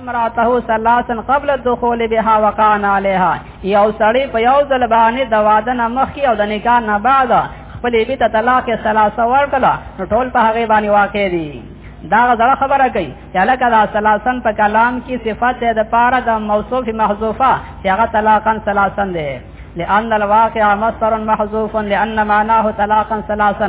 امراته ثلاثن قبل الدخول بها وقان عليها یو سړی په یو ځل باندې د واده نه مخکې او د نکاح نه بعد خپل بي ته طلاق ثلاثه ورکړه نو ټول په هغه باندې واقع دي دا غزړه خبره کوي چې لکه دا ثلاثن په کلام کې صفت ده د پاره د موصوف محذوفه چې هغه طلاقن ثلاثن ده لأن الواقع مصدر محذوف لأن معناه طلاقا ثلاثا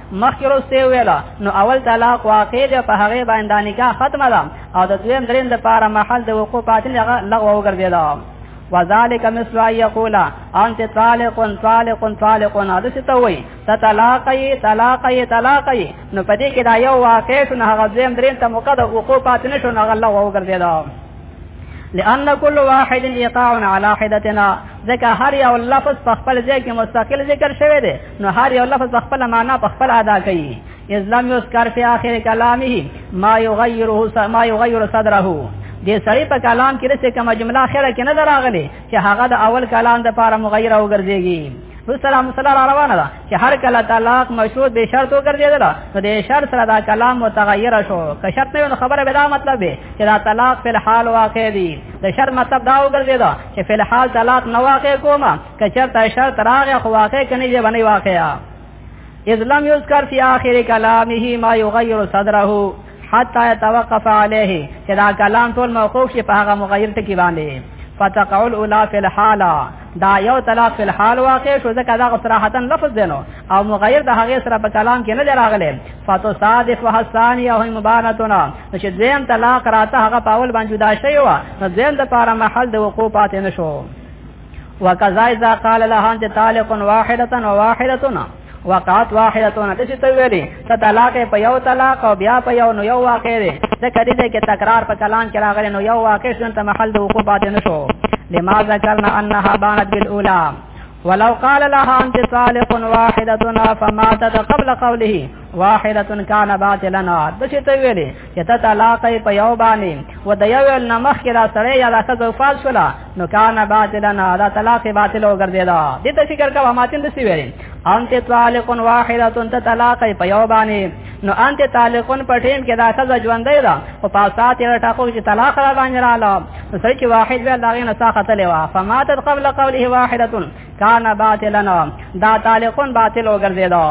مخکې وروسته ویلا نو اول طلاق واقع دی په هغه باندې نکاح ختمه ده او د دویم دریم د پاره محل د وقوع پاتې هغه لغوه وګرځیدا وذالک مثل ان یقول انت طالق طالق طالق هذا ستوي تطلاقي طلاقي طلاقي نو پدې کې دا یو واقع شو نه هغه دویم دریم ته مقدر وقوع پاتې نشو نه هغه لغوه وګرځیدا لأن كل واحد يقع على حدتنا ځکه هر یو لفظ په خپل ځای کې مستقل ذکر شوی دی نو هر یو لفظ په خپل معنا په خپل ادا کوي اسلام یذکر فی آخر کلامه ما یغیره ما یغیر صدره دې سړی په کلام کې رسې کومه جمله اخره کې نه دراغلي چې هغه د اول کلام د پاره مغیره وګرځيږي نو سلام مسله را روانه ده چې هر کله طلاق مشروط به شرط وګرځیدل نو د شرط سره دا کلام متغیر شو که شرط نه خبره به دا مطلب دی چې دا طلاق په حال واقع دی د شرط مطلب دا وګرځیدا چې په حال طلاق نه واقع کوما که شرط شرط راغی خو واقع کني دی باندې واقعا اذ لم یذکر فی آخر کلامه ما یغیر صدره حتا يتوقف عليه چې دا کلام ټول موقوف شي په هغه مغیر ټکی باندې فتقع الاولى في الحاله دا یو طلاق فی الحال واقع شو ځکه دا صراحتا لفظ دینو او مغیر د هغه سره په کلام کې نه دراغله فاتو صادف وحسانی او مبانتنا چې زم طلاق راته هغه پاول باندې دا شی و نو زم د پاره محل د وقوع پاتې نشو وکذا اذا قال لها انت طالق واحده وواحده وقات واحدتون د چې ته ویلې ته طلاق په یو طلاق او بیا په یو نو یو واقع دی د کړي دې کې تکرار په کلام کې راغلی نو یو واقع شون ته محل د وقوع پاتې نشو لما ذکرنا انها بانت بالاولى ولو قال لها انت صالح واحده فماتت قبل قوله واحدتن کان باطلن د چې ته ویلې چې ته طلاق په یو باندې و د یو نه مخ کې دا سړی یا دا څه فال شولا نو کان باطلن دا طلاق باطل وګرځي دا دې ته فکر کا ماتین د سی ویلې انت طالق واحدتن ته طلاق په یو باندې نو انت طالقون په ټیم کې دا څه ژوندې ده او په سات یې ټاکو چې طلاق را باندې رااله نو سړی چې واحد ویل دا غي نه ساخت لوا فماتت قبل قوله واحدتن کان باطلن دا طالقون باطل وګرځي دا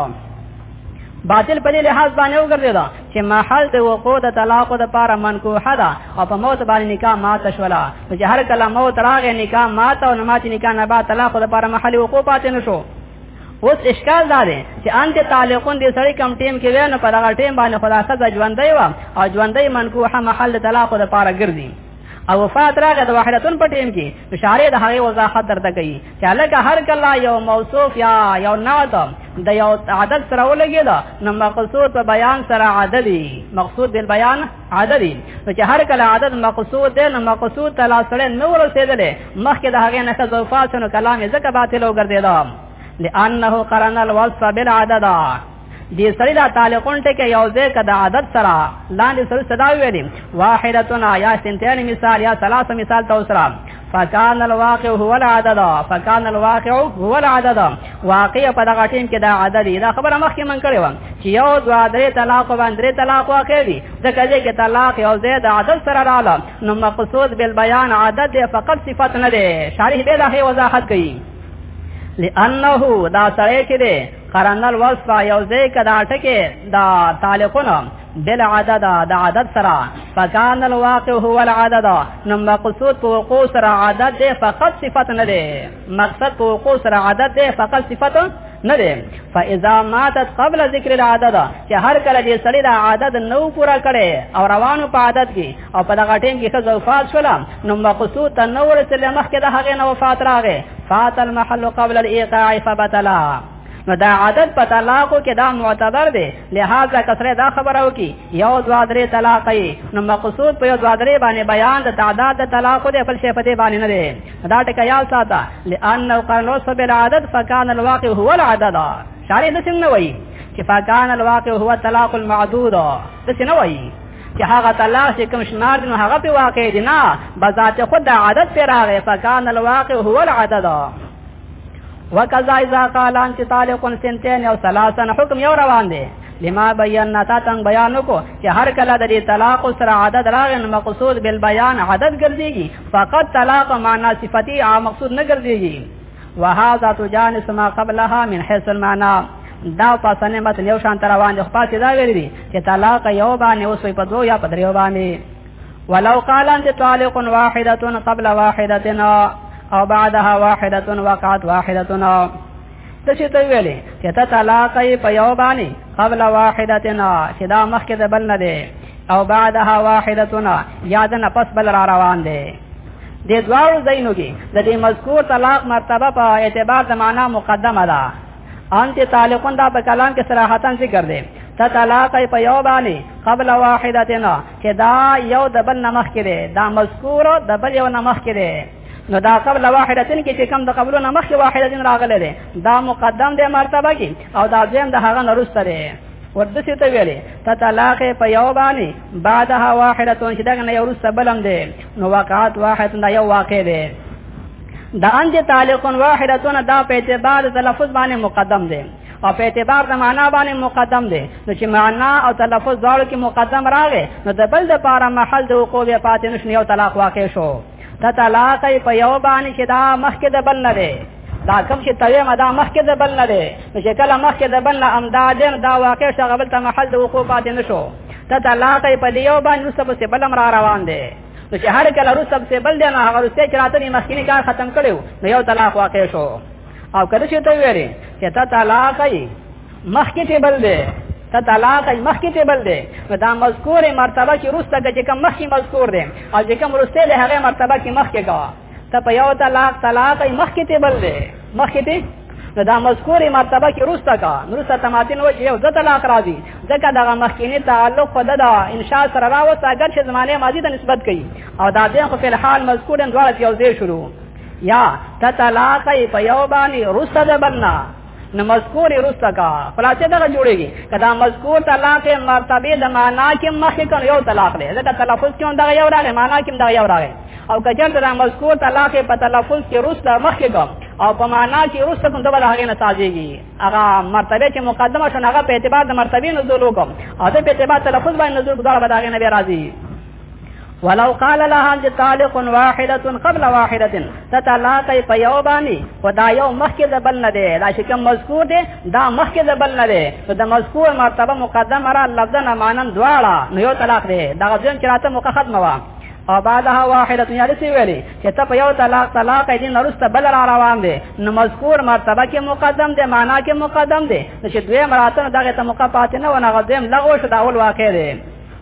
باطل په دې لحاظ باندې وګرځیدا چې محل د وقوع د طلاق د پاره منکوحه ده او په موت باندې نکاح مات شولا چې هر کله موت راغی نکاح مات او نمات نکاح نه بعد طلاق د پاره محل وقوع پاتې نشو اوس اشکال دا دی چې انت تعلقون دې سړی کم ټیم کې وینه په دغه ټیم باندې خلاصه ژوندۍ و او ژوندۍ منکوحه محل طلاق د پاره ګرځي او وفات راغی د وحدتون په ټیم کې نو شارې د هغه وضاحت درته کوي چې لکه هر کله یو موصوف یا یو نعت د یو عدد سره ولګي دا نو مقصود په بیان سره عددي مقصود بل بیان عددي نو چې هر کله عدد مقصود دی نو مقصود تلا سره نو رسیدلې مخکې د هغه نه وفات نو کلام یې ځکه باطل وګرځیدا لانه قرن الوصف بالعدد دې سړی دا تعلقون ټکه یو ځای کده عادت سره لاندې سره صدا ویلې واحدتنا یا سنتین مثال یا ثلاث مثال تو سره فکان الواقع هو العدد فکان الواقع هو العدد واقع په دغه ټیم کې دا عدد دا خبره مخکې من کړې و چې یو دوا درې طلاق باندې درې طلاق واقع دي ځکه چې کې طلاق یو ځای د عدد سره رااله نو مقصود بل بیان عدد فقط صفت نه ده شارح به دا هي وضاحت کوي لانه دا سره کې ده قرانل وصفه یو ځای کدا ټکه دا تعلقونه بل عدد دا عدد سرا فکان الواقع هو العدد نو مقصود په وقوع سرا عدد ده فقط صفت نه ده مقصد په وقوع سرا عدد ده فقط صفت نه ده فاذا ماتت قبل ذکر العدد چې هر کله دې سړی دا عدد نو پورا کړي او روانو په عدد کې او په دغه ټیم کې خزه وفات شول نو مقصود ته نو ورسل مخکې د هغه نو وفات راغې فات المحل قبل الايقاع فبتلا نو دا عادت په طلاق کې دا معتبر دی لہذا کسره دا خبره وکي یو دوا درې طلاق نو مقصود په یو دوا درې باندې بیان د تعداد د طلاق دی بل شی په دې باندې نه دی دا ټکه یا ساته لانه قانون سب العدد فكان الواقع هو العدد شارې د څنګه وایي چې فكان الواقع هو الطلاق المعدود د څنګه وایي چې هغه طلاق چې کوم شمار نو هغه په واقع دي نه بذات خود د عدد پر هغه فکان الواقع هو العدد وکذا اذا قال انت طالق سنتين او ثلاثا حکم یو روان دي لما بینا تا تنگ بیان کو چې هر کله د دې طلاق سره عدد راغی نو مقصود بالبیان عدد ګرځيږي فقط طلاق معنا صفتی عام مقصود نه ګرځيږي وهذا تجانس ما قبلها من حيث المعنى دا پاسنه مت یو شان تر روان دي خو پاسې دا ویل دي چې طلاق یو باندې اوسوي په دوه یا په دریو باندې ولو قال انت طالق واحده قبل واحده او بعدها واحده وقعت واحده د چې ته ویلې چې ته طلاق یې په یو باندې قبل واحده چې دا مخکې د بل نه دی او بعدها واحده یاد نه پس بل را روان دی د دواړو ځایونو کې د دې مذکور طلاق مرتبه په اعتبار د معنا مقدمه ده انت تعلقون دا په کلام کې صراحتا ذکر دی ته طلاق په یو باندې قبل واحدتنا کې دا یو د بل نمخ کې دی دا مذکور د بل یو نمخ کې دی نو دا قبل واحدتن کې چې کم د قبلونه مخ کې واحدتن راغله ده دا مقدم ده مرتبه کې او دا ځین د هغه نرسته ده ورته ته ویلې ته طلاق په یو باندې بعدها واحده چې دغه نه یو رسته بلم دی نو واقعات واحد دا یو واقع دی دا انت تعلق واحده دا په اعتبار د لفظ باندې مقدم دی او په اعتبار د معنا باندې مقدم دی نو چې معنا او تلفظ دواړو کې مقدم راغی نو د بل د پاره محل د وقوع پاتې نشنی او طلاق واقع شو دا طلاق په یو باندې چې دا مخکې د بل نه دی دا کوم چې توی ما دا مخکې د بل نه دی نو چې کله مخکې د بل نه امدا دین دا واقع شغه بل ته محل د وقوع پاتې نشو ته طلاق په دی یو باندې وسه په بل را روان دی نو چې هر کله روسه په بل دی نه هغه روسه چې راته مخکې کار ختم کړو نو یو طلاق واقع شو او کله چې ته ویری چې ته طلاق یې مخکې ټیبل دی ته طلاق ای مخکې ټیبل دی نو دا مذکور مرتبه چې روسته کې کوم مخکې مذکور دی او چې کوم روسته له هغه مرتبه کې مخکې کا ته په یو طلاق طلاق ای مخکې ټیبل دی مخکې ته نو دا مذکور مرتبه کې روسته کا نو روسته تماتین و چې یو د طلاق راځي ځکه دا مخکینی تعلق خو د انشاء سره راوست اگر چې زمانه ماضی ته نسبت کوي او دا دین خو په حال مذکور ان دواړه یو ځای شروع یا ته طلاق ای په یو باندې روسته ده بننا نو مذکور رسته کا خلاصه دغه جوړیږي کدا مذکور طلاق مرتبه د معنا کې مخکې کړو یو طلاق دی ځکه تلفظ کې دغه یو راغی معنا کې دغه یو راغی او کچر د مذکور طلاق په تلفظ کې رسته مخکې کوم او په معنا کې رسته کوم دغه هغه نه تازيږي هغه مرتبه چې مقدمه شون هغه په اعتبار د مرتبه نزول وکم او د په اعتبار تلفظ باندې نزول دغه به دغه نه راځي ولو قال لها د طالق واحده قبل واحده تتلاقي په یو باندې او دا یو مخکې د بل نه دی دا چې کوم مذکور دی دا مخکې د بل نه دی نو د مذکور مرتبه مقدمه را لفظنا مانن دواړه نو یو طلاق دی دا ځین چې راته موقع ختمه وا او بعدها واحده یا لسی ویلی چې ته په یو طلاق طلاق دې نرست بل را روان دي نو مذکور مرتبه کې مقدم دي معنا کې مقدم دي چې دوی مراتب دغه ته مقاپات نه ونه غدم لغوه شو دا اول واقع دي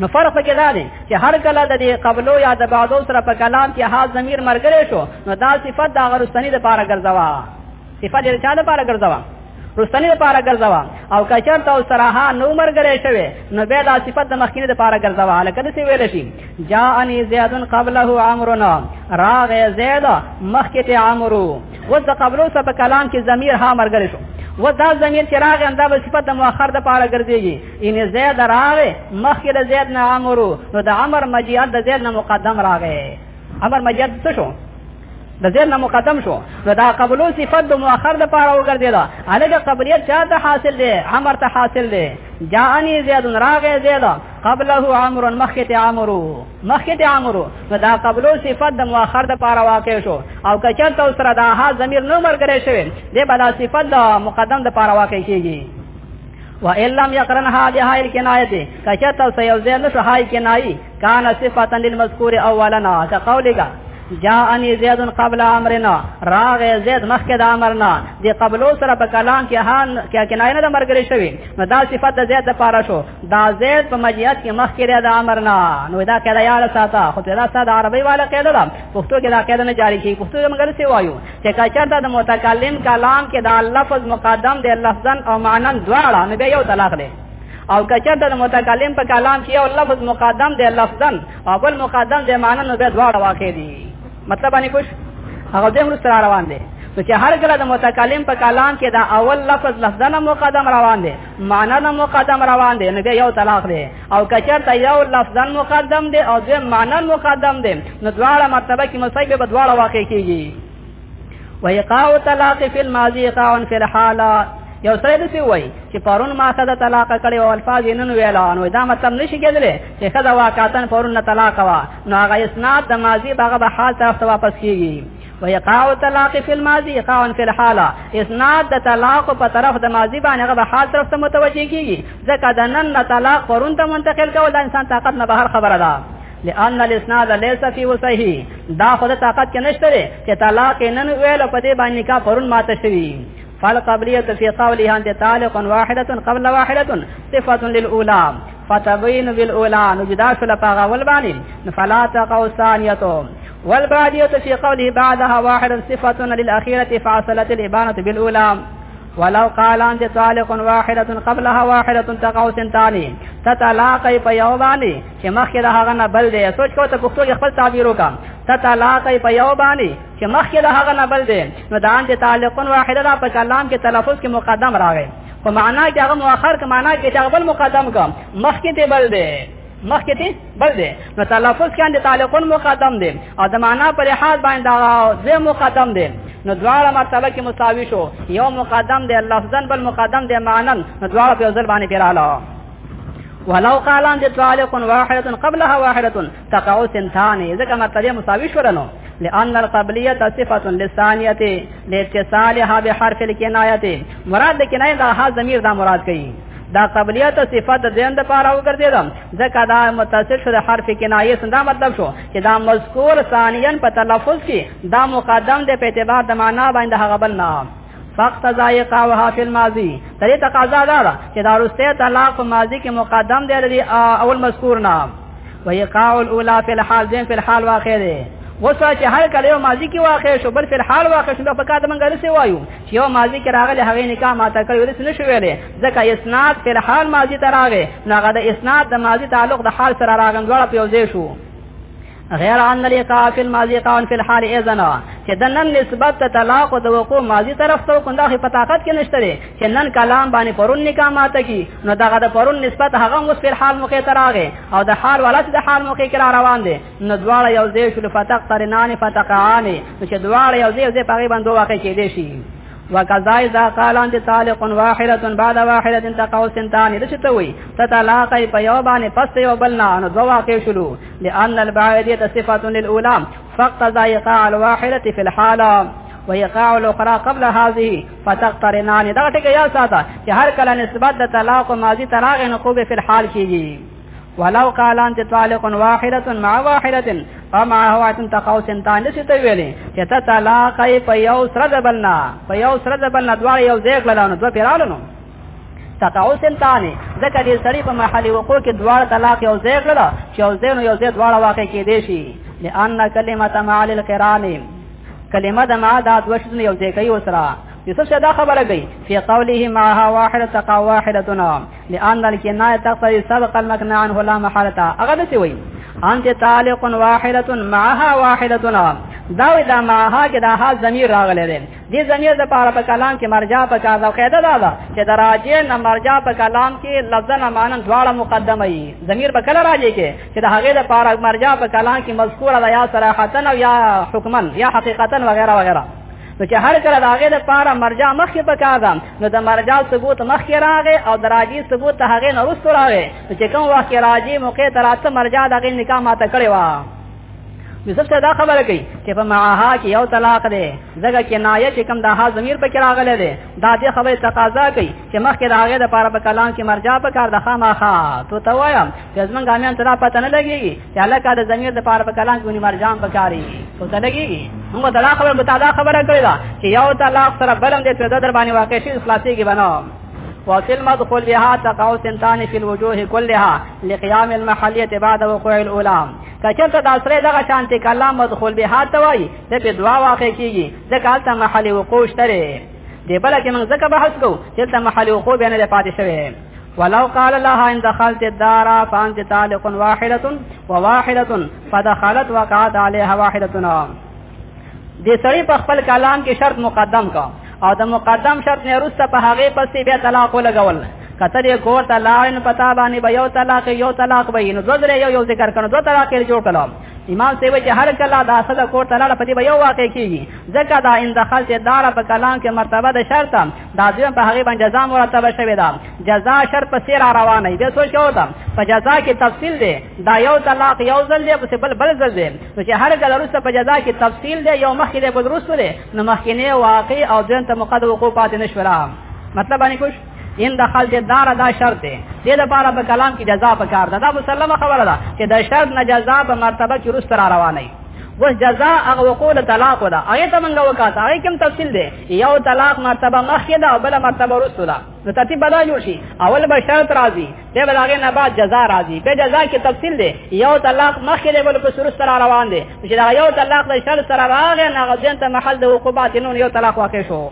نو فرق کې دا دی چې هر کله د دې قبلو یا د بعدو سره په کلام کې حال ضمیر مرګره شو نو دا صفت د غرستنی د پاره ګرځوا صفت د چا د پاره ګرځوا رستنی د پاره ګرځوا او کچر ته سراها نو مرګره شوی نو به دا صفت د مخکینه د پاره ګرځوا لکه څه ویل شي جاءنی زیاد قبله عمرنا راغ زید مخکې ته عمرو وز د قبلو سره په کلام کې ضمیر ها مرګره شو و دا ضمیر چې راغ انده صفت د مؤخر د پاره ګرځيږي ان زید راغه مخکې د زید نه امرو نو د امر مجیات د زید نه مقدم راغه امر مجیات څه شو د زید نه مقدم شو نو دا قبلو صفت د مؤخر د پاره وګرځي دا الګ قبلیت چا ته حاصل دی امر ته حاصل دی جاءنی زید راغه زید قبله امر مخکته امرو مخکته امرو نو دا قبلو صفت د مؤخر د پاره واقع شو او کچر ته سره دا ها ضمیر نو مرګره شوی دی بلا صفت د مقدم د پاره واقع کیږي و ان لم يقرن هذه هاي الكنايه کچت او سيوزن نشو هاي کنایي کان صفتا للمذكور اولنا كقولك جاءني زيد قبل امرنا راغ زيد مخکې د امرنا دی قبلو سره په کلام کې هان کې کنایه نه د مرګري شوی نو دا صفت د زيد لپاره شو دا زيد په مجیت کې مخکې د امرنا نو دا کړه یاد ساته خو دا ساده عربي والا کړه دا پښتو کې دا کړه نه جاری کی پښتو موږ څه وایو چې کچرته د متکلم کلام کې دا لفظ مقدم دی لفظا او معنا دواړه نو بیا یو طلاق دی او کچرته د متکلم په کلام کې یو لفظ مقدم دی لفظا او بل مقدم دی معنا نو بیا دواړه واقع دي مطلب باندې کوش هغه دې مرسته روان دي نو چې هر کله د متکلم په کلام کې دا اول لفظ لفظا مقدم روان دي معنا مقدم روان دي نو بیا یو طلاق دی او کچرته یو لفظا مقدم دی او دویم معنا مقدم دی نو دواړه مرتبه کې مصیب به دواړه واقع کیږي وایقاع طلاق فی الماضی قاع فی الحال یو سره دې وای چې پرون ما خدای طلاق کړي او الفاظ یې نن ویل نو دا مطلب نشي کېدلی چې خدای واقعا پرون طلاق وا نو هغه اسناد د ماضی هغه به حال طرف ته واپس کیږي ويقاع الطلاق في الماضي قاون في الحاله اسناد د طلاق په طرف د ماضي باندې غو حال طرف ته متوجي کیږي ځکه د نن نه طلاق پرون ته منتقل کول د انسان طاقت نه بهر خبره ده لأن الاسناد ليس في وسعه دا خو د طاقت کې نشته چې طلاق نن ویل په دې باندې کا پرون ماته شوی فالقبلية في قولها أنت طالق واحدة قبل واحدة صفة للأولى فتبين بالأولى نجداش لفاغ والباني فلا تقو ثانية والبعدية في قوله بعدها واحد صفة للأخيرة فاصلت الإبانة بالأولى ولو قال انت طالق واحده قبلها واحده تقاو سنتانی تتلاقی په یو باندې چې مخکې د هغه نه بل دی سوچ کوه ته پښتو کې خپل تعبیر وکړه تتلاقی په یو باندې چې مخکې د هغه نه بل دی نو دا انت طالق واحده دا په کلام کې تلفظ کې مقدم راغی په معنا کې هغه مؤخر کې معنا کې هغه بل مقدم کا مخکې دی بل دی مخکې دې بل دې نو تلفظ کاندې تعلقون مقدم دې او د معنا پر حال باندې دا زه مقدم دې نو دواړه مرتبه کې مساوي شو یو مقدم دې لفظا بل مقدم دې معنا نو دواړه په ځل باندې پیراله ولو قال ان تعلق واحده قبلها واحده تقع سنتان اذا كما تري مساوي شو رنو لأن القبلية صفة للثانية لاتصالها بحرف الكناية مراد الكناية دا ها ضمير دا مراد کئی دا قبلیت صفت د ځین د پاره وګرځیدم ځکه دا متصل شو د حرف کنایه څنګه مطلب شو چې دا مذکور ثانیا په تلفظ کې دا مقدم دی په اعتبار د معنا باندې هغه بل نه فقط ذایق او حافل ماضی ترې تقاضا دا ده چې دا رسته طلاق په ماضی کې مقدم دی لري اول مذکور نام ویقاع الاولى فی الحال ذین فی الحال واقع دی وسه چې هر کله ماضی کې واقع شو بل فی الحال واقع شو په کاته منګل سی وایو چې یو ماضی کې راغله هغه نکاح ماته کړی ولې نه شو ویلې ځکه اسناد په حال ماضی ته راغی نو هغه د اسناد د ماضی تعلق د حال سره راغند وړ په یو ځای شو غیر ان الاقاع فی الماضی قاع فی الحال اذن چې د نن نسبت ته طلاق او د وقوع ماضی طرف ته کنده په طاقت کې نشته دي چې نن کلام باندې پرون نکاح ماته کی نو دغه د پرون نسبت هغه اوس په حال موقع تراغه او د حال ولا چې د حال موقع کې روان دي نو دواړه یو ځای شول فتق ترنان فتقعان نو چې دواړه یو ځای یو ځای پغې باندې واقع کې دي شي وکذا اذا قال انت طالق واحده بعد واحده تقو سنتان د شته وي تطلاق په یو باندې پس یو بل نه نو دوا واقع شلو لان البعیدیه صفه للاولى فقط ذایقا الواحده في الحاله ويقع الاخرى قبل هذه فتقترنان دا ټکی یا ساته چې هر کله نسبت د طلاق ماضی تراغ نه خوبه په حال کیږي ولو قال انت طالق واحده مع واحده فما هو انت تقو سنتان نشي ته ویلې چې ته طلاق یې په یو سره د بلنا په یو سره د بلنا دوه یو ځای کړلانو دوه پیرالونو تقو سنتان ځکه دې سړی په محل وقوع کې دوه طلاق یو ځای کړل چې یو ځای نو یو ځای دوه واقع کې دي شي لئن کلمه مع القران کلمه د ما دا دوه شنو یو ځای کوي وسره یوسف دا خبره کوي فی قوله معها واحده تقوا واحده لأن الكناية تقتضي سبق المكنى عنه لا محالة هغه داسې وایي انت طالق واحده معها واحده دا وی دا معها کې دا ها ضمیر راغلی دی دې ضمیر د پاره په کلام کې مرجع په کار دا قاعده دا ده چې دا راجع نه مرجع په کلام کې لفظ نه معنی دواړه مقدمه وي ضمیر په کله راځي کې چې دا هغه د پاره مرجع په کلام کې مذکور دا یا صراحتن او یا حکمن یا حقیقتا وغیرہ وغیرہ نو چې هر کله داغه د پاره مرجع مخ په کاغه نو د مرجع ثبوت مخ کې راغې او د راجی ثبوت ته هغه نه رسول راغې چې کوم وخت راجی موقع تراته مرجع دغه نکاح ماته کړې و یوسف ته دا خبره کوي چې په معها کې یو طلاق دی ځکه چې نایه چې کم د ها ضمیر په کې راغلی دی دا دې خبره تقاضا کوي چې مخکې د هغه د پاره په کلام کې مرجع په کار د خامخا تو ته وایم چې زمونږ غامیان ته دا پته نه لګي چې علاقه د ضمیر د پاره په کلام کې مرجان پکاري او ته لګيږي موږ دا خبره به تعالی خبره کړې ده چې یو طلاق سره بلم دې ته در باندې واقع شي اخلاصي کې بنو وفي المدخل بها تقع سنتان في الوجوه كلها لقيام المحلية بعد وقوع الأولى کچرته د اسره دغه شانتي کلام مدخل بها توي د په دوا واقع کیږي د کالته محل وقوع شته دی بلکې موږ ځکه بحث کوو چې ته محل وقوع بیا نه پاتې شوی ولو قال لها ان دخلت الدار فانت طالق واحده وواحده فدخلت وقعت عليها واحده دې سړی په خپل کلام کې شرط مقدم کا او د مقدم شرط نه روسته په هغه پسې بیا طلاق ولګول کته دې کور ته لاړن پتا باندې به یو طلاق یو طلاق به نو دوزره یو یو ذکر کړو دوه طلاق یې جوړ کړو امام سی وجه هر کله دا صد کور ته لاړ په دې به یو واقع کیږي ځکه دا ان دخلت دار په کلام کې مرتبه د شرط دا دویم په هغه باندې جزا مرتبه شوې ده جزا شر په سیر روانه دی څه شو ده په جزا کې تفصیل دی دا یو طلاق یو ځل دی په بل بل ځل دی نو چې هر ځل وروسته په جزا کې تفصیل دی یو مخکې دی بل وروسته دی نو مخکې نه واقع او دویم ته مقدمه وقوع پاتې نشورا مطلب باندې کوش ان د خل دار دا شرط دی دې لپاره په کلام کې جزا په کار ده دا مسلمه خبره ده چې د شرط نه جزا په مرتبه کې وروسته روانه وي وس جزاء هغه وقول طلاق ولا آیت منګه وکاته آی کوم تفصیل دی یو طلاق مرتبه مخکې ده او بل مرتبه وروسته ده نو ترتیب به دا جوړ شي اول به شرط راځي بیا به د هغې نه بعد جزا راځي بیا جزا کې تفصیل دی یو طلاق مخکې دی بل پس وروسته را روان دی چې دغه یو طلاق د شرط سره راغی نو هغه ځین ته محل د عقوبات نون یو طلاق واقع شو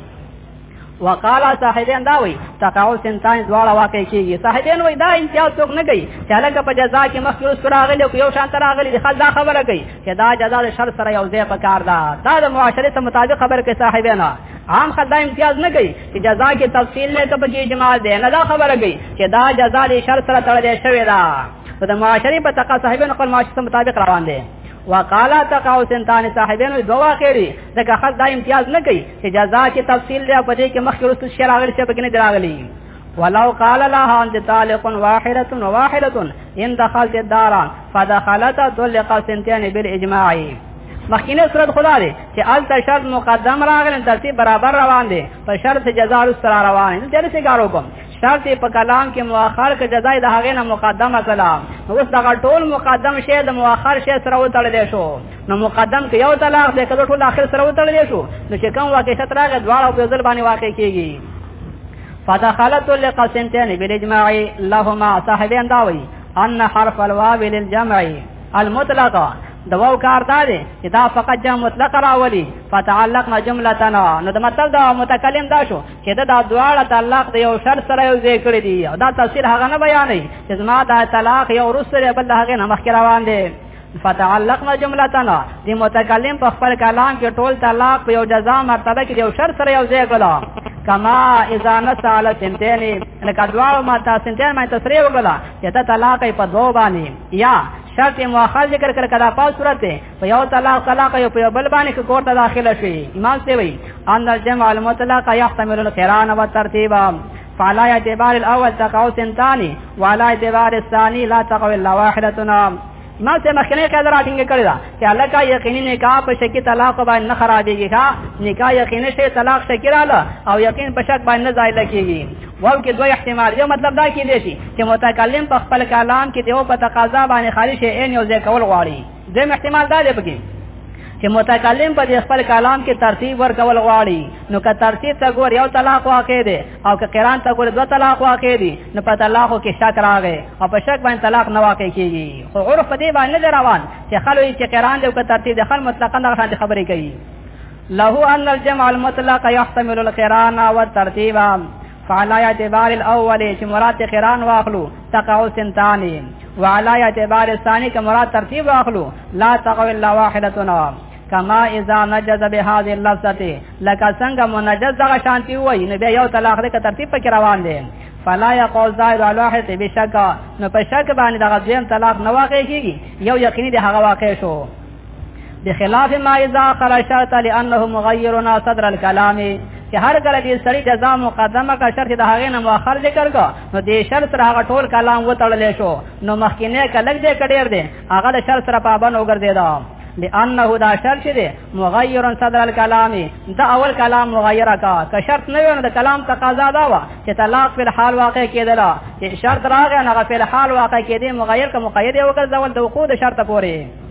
وقال صاحبین دا وی تقاو سنتان دواړه واقع کیږي صاحبین وی دا امتیاز څوک نه کوي چې لکه په جزا کې مخکې وروسته راغلی یو شان ته راغلی د خل دا خبره کوي چې دا جزا د شر سره یو ځای پکار ده دا د معاشرې ته مطابق خبر کې صاحبانه عام خدا امتیاز نه کوي چې جزا کې تفصیل نه کپ کې اجماع ده نه دا خبره کوي چې دا جزا د شر سره تړلې شوې ده په د معاشرې په تقا صاحبانه خپل معاشرې مطابق روان دي وقالا تقاو سنتان صاحبین دوا خیری دغه خل دا امتیاز نه کوي چې جزا کې تفصیل دی په دې کې مخکې رسول شرع غیر څه بګنه دراغلی ولو قال لها انت طالق واحده واحده ان دخلت الدار فدخلت طلق سنتين بالاجماع مخکینه صورت خدا دی چې ال تشرط مقدم راغلی ترتیب برابر روان دی په شرط جزاء سره روان دی دغه څه کارو کوم شرط په کلام کې مؤخر کې جزاء د هغه نه مقدم کلام نو اوس دا ټول مقدم شی د مؤخر شی سره وتړل شو نو مقدم کې یو طلاق دی کله ټول اخر سره وتړل شو نو چې کوم واقع شت راغی دواړه په ځل باندې واقع کیږي فدخلت لقسمتين بالاجماع لهما صاحبين داوي ان حرف الواو للجمع المطلق د واو کار دا دی چې دا فقط جمع مطلق راولي فتعلقنا جملتنا نو د مطلب دا متکلم دا شو چې دا د دواړه تعلق د یو شر سره یو ځای کړی دی دا تفصیل هغه نه بیانې چې زما دا طلاق یو رسره بل هغه نه مخکې روان دی فتعلقنا جملتنا د متکلم په خپل کلام کې ټول طلاق په یو جزاء مرتبه کې یو شرط سره یو ځای کړو کما اذا نسال سنتين لکه دوا ما تا سنتين ما تسریع وکړه چې ته طلاق په دوه باندې یا شرط مؤخر ذکر کړ کړه په صورت ته په یو طلاق طلاق یو په بل باندې کې کوټه داخله شي امام سی وی ان الجمع المطلق يحتمل القران والترتيب فعلى اعتبار الاول تقع سنتان وعلى اعتبار الثاني لا تقع الا واحدتنا ما څه مخکنه قاعده راټینګه کړی دا چې الله کا یقیني نکاح په شک طلاق باندې نه خرابېږي ښا نکاح یقیني شی طلاق شکراله او یقین په شک باندې زایل کیږي واو کې دوه احتمال یو مطلب دا کې دی چې متکلم په خپل کلام کې دیو په تقاضا باندې خارج شي عین یو ځای کول غواړي دیم احتمال دا دی پکې چې متکلم په خپل کلام کې ترتیب ورکول غواړي نو که ترتیب ته ګور یو طلاق واقع دی او که قران ته ګور دوه طلاق واقع دی نو په طلاق کې شک راغی او په شک باندې طلاق نه واقع کیږي خو عرف دې باندې روان چې خلوی چې قران دی او که ترتیب د خل مطلقاً د خان خبرې کوي له ان الجمع المطلق يحتمل القران والترتيب فعلى اعتبار الاول چې مراد قران واخلو تقع سنتانی وعلى اعتبار الثاني چې مراد ترتیب واخلو لا تقع الا واحدتنا کما اذا نجز بهذه اللفظه لك څنګه منجز دغه شانتی وای نو بیا یو طلاق دې ترتیب پکې روان دي فلا يقول ظاهر على واحد بشک نو په شک باندې دغه دویم طلاق نه واقع کیږي یو یقیني دغه واقع شو بخلاف ما اذا خرشت لانه مغيرنا صدر الكلام چې هر کله دې سړی جزاء مقدمه کا شرط د هغه نه مؤخر ذکر کو نو دې شرط سره هغه ټول کلام وتړل شو نو مخکینه کلک دې کډیر دې هغه د شرط سره پابند وګرځیدا لانه دا شرط دې مغیر صدر الكلام دا اول کلام مغیره کا که شرط نه ونه د کلام تقاضا دا وا چې طلاق په حال واقع کېدل چې شرط راغی نه په حال واقع کېدې مغیر کا مقید یو کړ ځول د وقوع د شرط پورې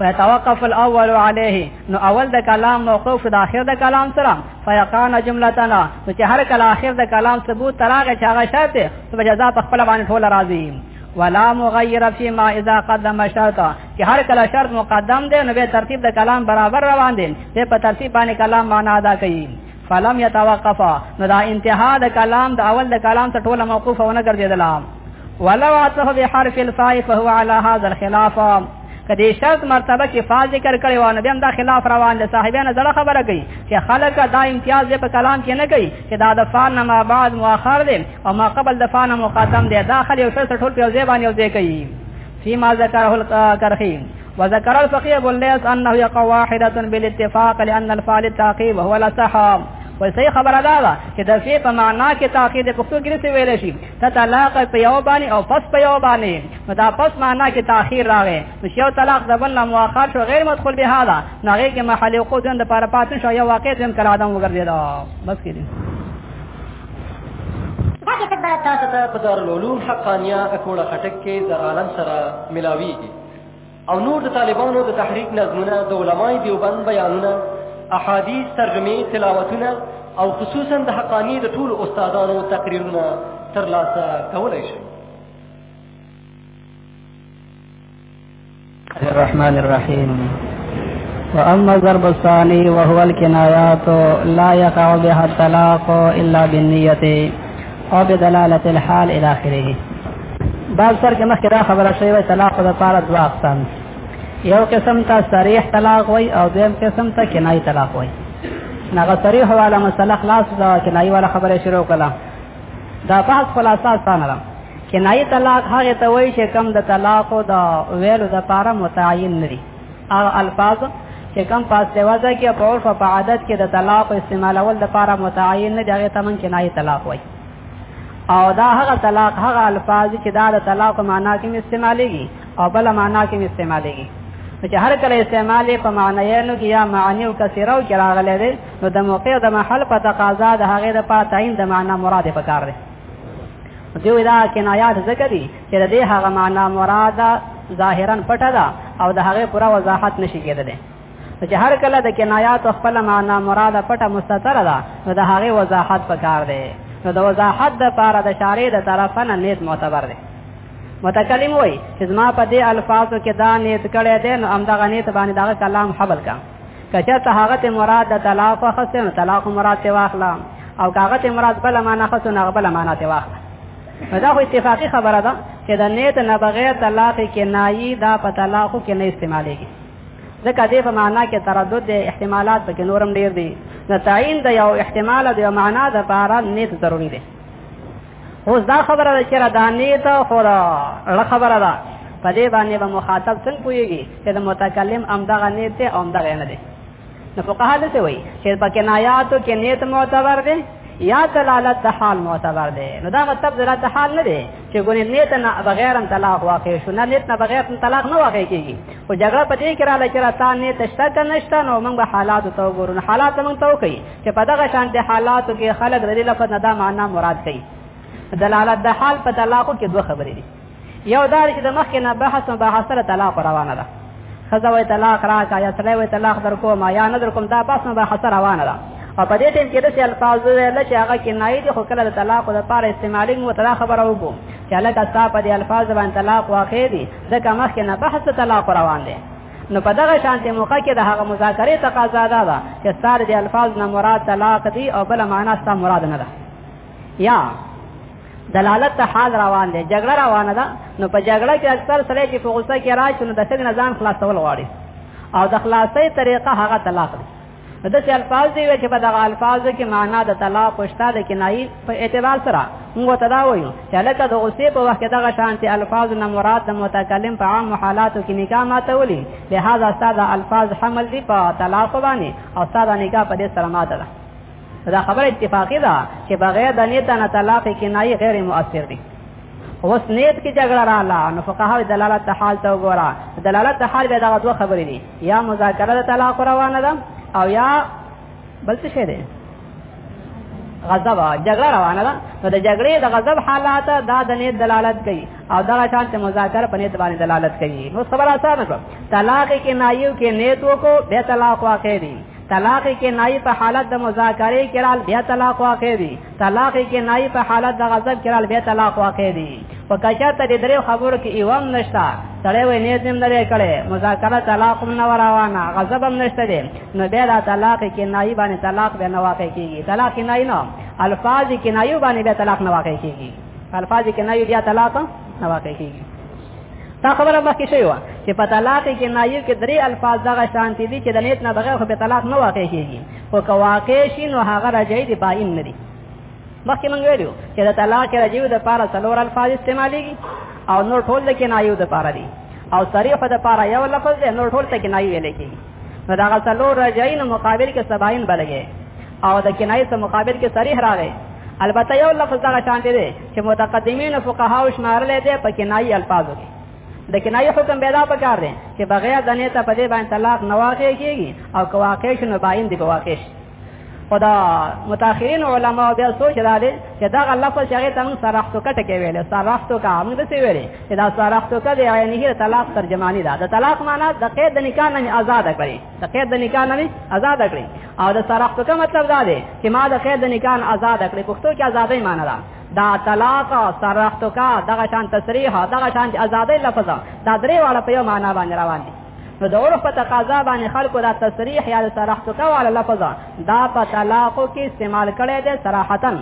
فيتوقف الاول عليه نو اول د کلام موقوف د اخر د کلام سره فيقان جملتنا نو چې هر کله اخر د کلام ثبوت تراغه چې هغه شرط ته جزاء په خپل باندې ټول راضي ولا مغیر فی ما اذا قدم شرط چې هر کله شرط مقدم دی نو به ترتیب د کلام برابر روان دی په ترتیب باندې کلام معنا ادا کوي فلم يتوقف نو دا انتها د کلام د اول د کلام ته ټوله موقوفه ونه ګرځیدل ولو عطف بحرف الفاء فهو على هذا الخلاف کدی شرط مرتبه کې فاز ذکر کړي وانه بیا دا خلاف روان دي صاحبانه دغه خبره کوي چې خلک دا امتیاز په کلام کې نه کوي چې دا د فان ما بعد مؤخر دي او ما قبل د فان مقدم دي داخل یو څه ټول په ځای باندې یو ځای کوي فيما ذكره القرخي وذكر الفقيه ابو الليث انه يقع واحده بالاتفاق لان الفعل التعقيب هو الاصحاب وای صحیح خبره دا ده چې د فی په معنا کې تاخیر د پښتو کې څه ویل شي ته طلاق په یو باندې او پس په یو باندې نو دا پس معنا کې تاخیر راغی نو شیو طلاق د بل مؤخر شو غیر مدخل به هاذا نو هغه کې محل کو ځن د پاره پاتې شو یو واقع ځم کړه ادم وګرځیدا بس کړي دا چې تاسو ته په دارالعلوم حقانیه اکوړه خټک کې د عالم سره ملاویږي او نور د طالبانو د تحریک نظمونه د علمای دیوبند بیانونه احادیث ترجمه تلاوتونه او خصوصا د حقانی د ټول استادانو تقریرونه ترلاسه کولای شئ الرحمن الرحيم وأما الضرب الثاني وهو الكنايات لا يقع بها الطلاق إلا بالنية او بدلالت الحال الى اخره بعض سر کې مخکې دا خبره شوې وي طلاق د پاره دوا اقسام یو قسم ته صریح طلاق وای او دویم قسم ته کنایي طلاق وای نغه صریح والا مسله خلاص دا کنایي والا خبره شروع کړه دا بحث خلاصه ستانه ده کنایي طلاق هغه ته وای چې کم د طلاق او د ویلو د پاره متعین نه هغه الفاظ چې کم پاس دی وځه کې په عرف په عادت کې د طلاق استعمالول د لپاره متعین نه دی تمن کې نه طلاق وای او دا هغه طلاق هغه الفاظ چې دا د طلاق معنا کې استعمالېږي او بل معنا کې استعمالېږي چې هر کله استعمال په معنیانو کې یا معنی او کثیره او کراغله دي نو د موقع د محل په تقاضا د هغه د پاتاین د معنا مراد پکار دي دوی دا کنایات ذکر دي چې د دې هغه معنا مراد ظاهرا پټه ده او د هغه پوره وضاحت نشي کېدلی چې هر کله د کنایات خپل معنا مراد پټه مستتر ده نو د هغه وضاحت پکار دی نو د وضاحت د پاره د شارې د طرفنه نیت معتبر دی متکلم وای چې زما په دې الفاظو کې دا نیت کړی دی نو هم دا غنیت باندې دا کلام حبل کا کچا ته هغه ته مراد د طلاق خصه نو طلاق مراد ته واخلا او کاغه ته مراد بل معنا خصه نو بل معنا ته واخلا دا خو اتفاقی خبره ده چې د نیت نه بغیر طلاق کنایي دا په طلاق کې نه استعمالېږي ځکه دې په معنا کې تردد دی احتمالات پکې نورم ډیر دي د تعین د یو احتمال د یو معنا د پاره نیت ضروری دی اوس دا خبره ده چې را دا نیت خو را خبره ده په دې باندې به مخاطب څنګه پويږي چې د متکلم امدغه نیت او امدغه نه دی نو فقها دته وایي چې په کنایاتو کې نیت معتبر دی یا دلالت د حال معتبر دی نو دا مطلب دلالت حال نه دی چې ګونې نیت نه بغیر هم طلاق واقع شو نه نیت نه بغیر هم طلاق نه واقع کیږي او جګړه په دې کې رااله چې راته نیت شته که نشته نو موږ به حالات ته وګورو حالات موږ ته وکړي چې په دغه شان د حالاتو کې خلک د دې لفظ نه دا معنا مراد کوي دلالت د حال په طلاق کې دوه خبرې دي یو دا چې د مخکې نه بحث او بحثره طلاق روانه ده خزه وای طلاق راکا یا سړی وای طلاق درکو ما یا نه درکوم دا بحث او بحث روانه ده او په دې ټیم کې د څه الفاظ ویل چې هغه کې نای دي خو کله د طلاق د پاره استعمالي مو تر خبره وګو چې لکه تا په دې الفاظ باندې طلاق واقع دي ځکه مخکې نه بحث طلاق روان دي نو په دغه شانتي موقع کې د هغه مذاکره تقاضا ده دا چې ستاره د الفاظ نه مراد طلاق دي او بل معنا ستاسو مراد نه ده یا دلالت ته حال روان دی جګړه روانه ده نو په جګړه کې اکثر سره چې په غوسه کې راشي نو د څنګه نظام خلاصول غواړي او د خلاصې طریقه هغه طلاق دی د څه الفاظ دی چې په دغه الفاظ کې معنا د طلاق پښتا د کنایي په اعتبار سره موږ ته دا وایو چې لکه د غصې په وخت دغه شانتي الفاظ نه مراد د متکلم په عام حالاتو کې نکاح ماتولي لہذا ساده الفاظ حمل دي په طلاق باندې او ساده نکاح په دې سره ماته ده دا خبره اتفاقی ده چې بغیر د نیت نه طلاق کنایه غیر مؤثر دی اوس نیت کې جګړه رااله نو فقها دلالت حال ته وګوره دلالت حال به دا دوه خبرې دي یا مذاکره د طلاق روانه ده او یا بل څه شی دی غضب جګړه روانه ده نو د جګړې د غضب حالات دا د نیت دلالت کوي او دا شان ته مذاکره په نیت باندې دلالت کوي نو خبره اسانه ده طلاق کې نایو کې نیت وکړو به طلاق واقع دی طلاق کې نای په حالت د مذاکره کړهال بیا طلاق واقع دي طلاق کې نای په حالت د غضب کړهال بیا طلاق واقع دي په کچا ته د درې خبرو کې ایوام نشتا سړی وې نیت نیم نه کړي مذاکره طلاق هم نه روانه غضب هم نشته دي نو بیا د طلاق کې نای باندې طلاق به نه واقع کیږي طلاق کې نای نه الفاظ کې نای باندې به طلاق نه واقع کیږي الفاظ کې نای بیا طلاق نه واقع کیږي دا خبره مخکې شوې وه چې په طلاق کې نایب کې درې الفاظ دغه شانتي دي چې د نیت نه بغیر خو په طلاق نه واقع کېږي او که واقع شي نو هغه راجعي دي باین نه دي مخکې مونږ ویلو چې د طلاق راجعي د پاره څلور الفاظ استعمالېږي او نور ټول د کې نایب د پاره دي او صریح د پاره یو لفظ دی نور ټول ته کې نایب ویل کېږي نو دا څلور راجعي نو مقابل کې سباین بلګي او د کنایې سره مقابل کې صریح راغی البته یو لفظ دغه شانتي دی چې متقدمین فقهاو شمارلې دي په کنایي الفاظو کې د کنایي حکم پیدا پکار دی چې بغیر د نیته په دې باندې طلاق نه واقع کیږي او که واقع شي نو باین دی په واقع شي خدا متأخرین علما بیا سوچ را دي چې دا لفظ شغه تم سرحتو کټه کې ویل سرحتو کا موږ دې ویل چې دا سرحتو کا دی عینه طلاق ترجمانی دا د طلاق معنی د قید نکاح نه آزاد کړي د قید د نکاح نه آزاد کړي او د سراح په مطلب دا دی چې ما د قید د نکاح آزاد کړي پښتو کې آزادۍ معنی ده دا طلاق سراح تو کا دغه شان تصریح دغه شان آزادۍ لفظ دا درې واړه په یو معنی باندې روان دي نو د عرف په تقاضا باندې خلکو دا تصریح یا سراح تو کا والا لفظ دا په طلاق کې استعمال کړي دي صراحتن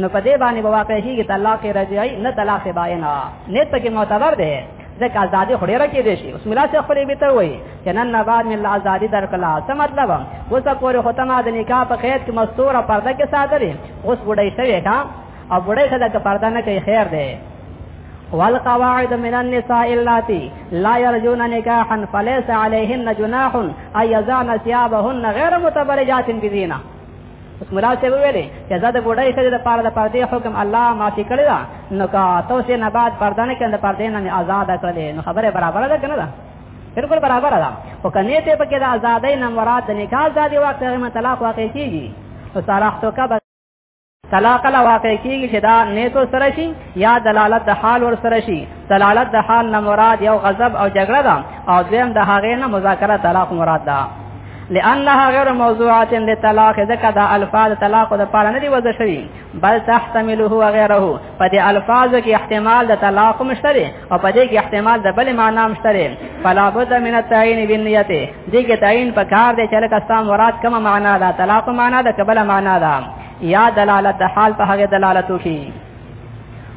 نو په دې باندې به واقع کېږي طلاق رجعي نه طلاق باینه نه ته کې معتبر دی ځکه ازادي خو ډیره کې دي شي بسم الله څخه خپلې به ته وایي چې نن نه بعد مل ازادي درکلا څه مطلب اوس پورې ختمه د نکاح په خیر کې مستور پرده کې ساتلې اوس وډای شوی کا او وډای خلک پرده نه کوي خیر دی والقواعد من النساء اللاتي لا يرجون نكاحا فليس عليهن جناح أن يزعن ثيابهن غير متبرجات بزينة اوس مولا څه ویلې چې زه د ګوډای ښځې د پاره د پردې حکم الله معافي کړی دا نو کا توسه نه بعد پرده نه کړه پردې نه آزاد کړلې نو خبره برابر ده کنه دا بالکل برابر ده او کني ته پکې د آزادۍ نه مراد د نکاح آزادي واقع غو طلاق واقع کیږي او طلاق تو کا طلاق لا واقع کیږي چې دا نیتو سره شي یا دلالت د حال ور سره شي دلالت د حال نه مراد یو غضب او جګړه ده او دویم د هغې نه مذاکره طلاق مراد ده لانها غیر موضوعات للطلاق ذکر دا الفاظ طلاق د پاره نه دی وځ شوی بل تحتمله و غیره په دې الفاظ کې احتمال د طلاق مشتري او په دې کې احتمال د بل معنا مشتري فلا بد من التعین بالنیت دې کې تعین په کار دی چې لکه ستا مراد کومه معنا ده طلاق معنا ده کبل معنا ده یا دلالت حال په هغه دلالت وکړي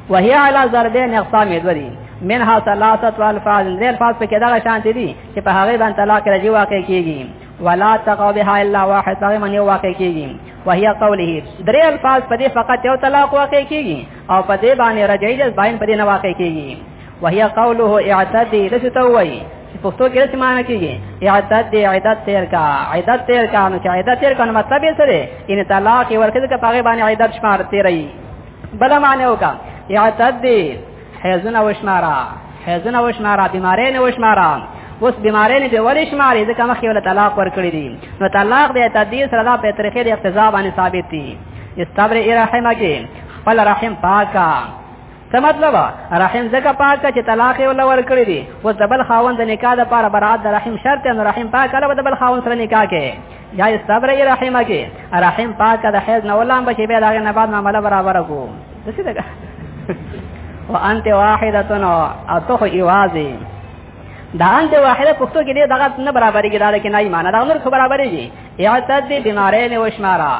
وهي على ضربين اقسام دوی منها ثلاثه الفاظ ذل الفاظ په کې دا شان دي چې په هغه باندې طلاق راځي واقع کیږي ولا تقع بها الا واحد هغه باندې واقع کیږي وهي قوله درې الفاظ په دې فقط یو طلاق واقع کیږي او په دې باندې رجعي جز باین په دې نه واقع کیږي وهي قوله اعتدي لستوي پښتو کې څه معنی کیږي عدد دی عدد تیر کا عدد تیر کا نو چې عدد تیر کا نو مطلب یې څه دی ان طلاق ورکړي که پاګې باندې عدد شمار تیري بل معنی وکا یعتد حیزن وشمارا حیزن وشمارا بیمارین وشمارا اوس بیمارین به ولې شمارې ځکه مخې ول طلاق ورکړي دي نو طلاق د تعدیل سره دا په طریقې د اقتضا باندې ثابت دي استبر رحمه کې خپل رحم پاکا څه مطلب رحم زکه پاک چې طلاق یې ولا ور کړی دی او دبل خاوند نکاح د پاره برات د رحم شرط نه رحم پاک کله دبل خاوند سره نکاح کې یا صبر رحمه کې رحم پاک د حیز نه ولام بچي به داغه نه بعد معاملې برابر کو دسی دغه وانت واحده او ته خو ایوازي دا انت واحده پښتو کې دې دغه نه برابرېږي دا کې نه ایمان دا نور خو برابرېږي اعتد بیمارې نه وشمارا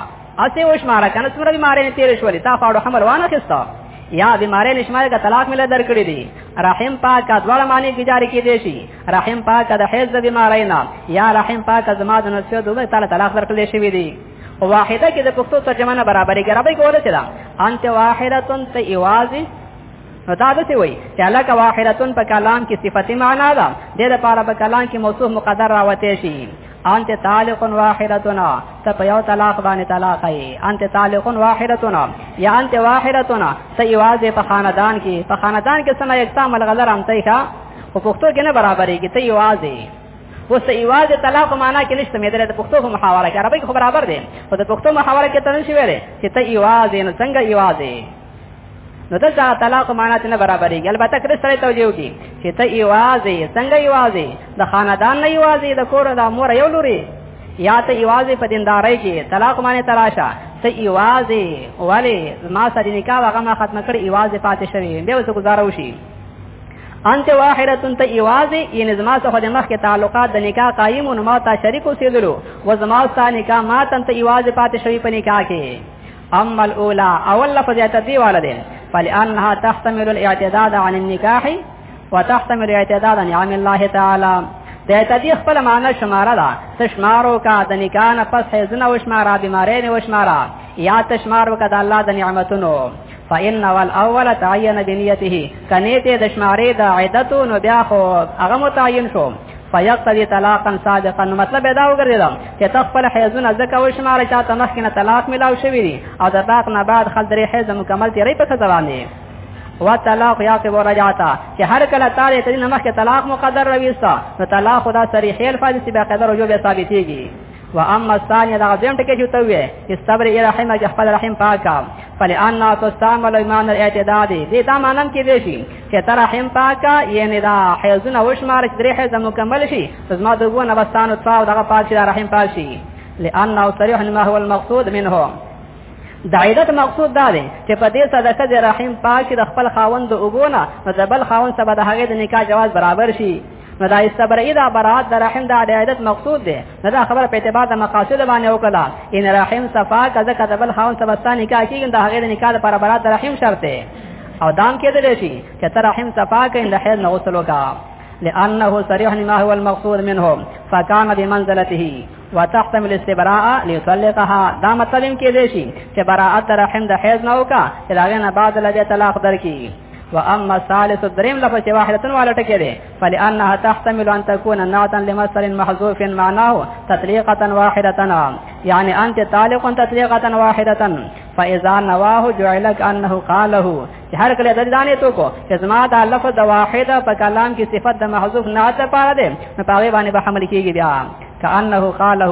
اته وشمارا کنه څومره بیمارې نه تیر شولې تا فاړو حمل وانه خستا یا بیمارې نشمارې کا طلاق مله درکړې دي رحم پاک کا دواړه معنی کې جاری کې دي شي رحم پاک د حیز د بیمارینا یا رحم پاک زما د نسیو دوه تعالی طلاق ورکړل شوی دی واحده کې د پښتو ترجمه نه برابرې ګرابې کوله چې دا انت واحدتن ته ایوازي نو دا څه وایي چې الک واحدتن په کلام کې صفته معنا ده د دې لپاره په کلام کې موصوف مقدر راوته شي انت طالق واحدتنا ته په یو طلاق باندې طلاق یې انت طالق واحدتنا یا انت واحدتنا ته ایوازه په خاندان کې په خاندان کې سمه یکتا ملغلر هم ته په پښتو کې نه برابرېږي ته یوازې اوس ایواز طلاق معنا کې نشته مې درې د پښتو په محاوره کې عربي خو برابر دي خو د پښتو محاوره کې تنه شي ویلې چې ته ایواز نه څنګه ایواز نو دلته طلاق معنا ته نه برابرېږي البته کله سره توجیه وکړي چې ته ایواز څنګه ایواز د خاندان نه ایواز د کور د مور یو لوري یا ته ایواز په دیندارۍ کې طلاق معنی تراشه ته ایواز ولی ما سره نکاح هغه ما ختم کړ ایواز پاتې شوی به وسه گزارو شي انت واحدتن ته ایوازه یعنی زما څخه د مخکې تعلقات د نکاح قائم او ما تا شریک اوسېدلو و زما ستا نکاح ما تن ته ایوازه پاتې شوی په نکاح کې اما الاولى اول لفظ یې تدی والده فلانها تحتمل الاعتداد عن النکاح وتحتمل اعتداد عن نعم الله تعالی د اعتدی خپل معنی شماره ده تشمارو کا د نکاح نه پس حزن او شماره بیماری نه او شماره یا تشمارو کا د الله د نعمتونو فإن والأول تعين بنيته کنيته د شمارې د عدتو نو بیا خو هغه متعین شو فیقتدی طلاقا سابقا نو مطلب دا وګرځیدم چې تخپل حیزونه ځکه و شماره چاته مخکنه طلاق ملاو شوی دی او د طلاق نه بعد خل درې حیز مکمل تیری په خزه باندې و طلاق یا په رجعتا چې هر کله تاره تدین مخکې طلاق مقدر رويستا نو طلاق خدا صریح الفاظ چې بیا قدر رجوع به ثابتېږي و اما الثانيه دا غزم ټکی چې توې چې صبر ای رحمه چې خپل رحم پاکا فلان تستعمل ایمان الاعتداد دې دا مانم کې دی شي چې تر رحم پاکا یعنی دا حیزونه وشمار چې درې حیز مکمل شي زما د وونه بستان او تاو دغه پاک شي رحم پاک شي لانه صريح ما هو المقصود منه د عیدت مقصود دا دی چې په دې سره د خځې رحم پاک د خپل خاوند د اوګونه د بل خاوند سره د هغې د نکاح جواز برابر شي نو دا استبرئ دا برات د رحم دا د عیدت مقصود دی نو دا خبره په اعتبار د مقاصد باندې وکړه ان رحم صفا کذا کذا بل خاون سبستان نکاح کیږي دا هغه د نکاح لپاره برات د رحم شرط دی او دام کې دی شي چې تر رحم صفا کې د حیض نه غسل وکړه لانه صريح ما هو المقصود منه فكان بمنزلته وتحتمل استبراء ليطلقها دا مطلب کې دی شي چې براءت رحم د حیض نه وکړه چې دا غنه بعد لږه طلاق درکې واما الثالث الدريم لفظ واحده والا ټکی دی فلانها تحتمل ان تكون نعتا لمصدر محذوف معناه تطليقه واحده يعني انت طالق تطليقه واحده فاذا نواه جعل انه قاله هر کله د دانې تو کو ازما دا لفظ د واحده په کلام کې صفت د محذوف نعت پاره ده په هغه باندې به حمل کیږي بیا کانه قاله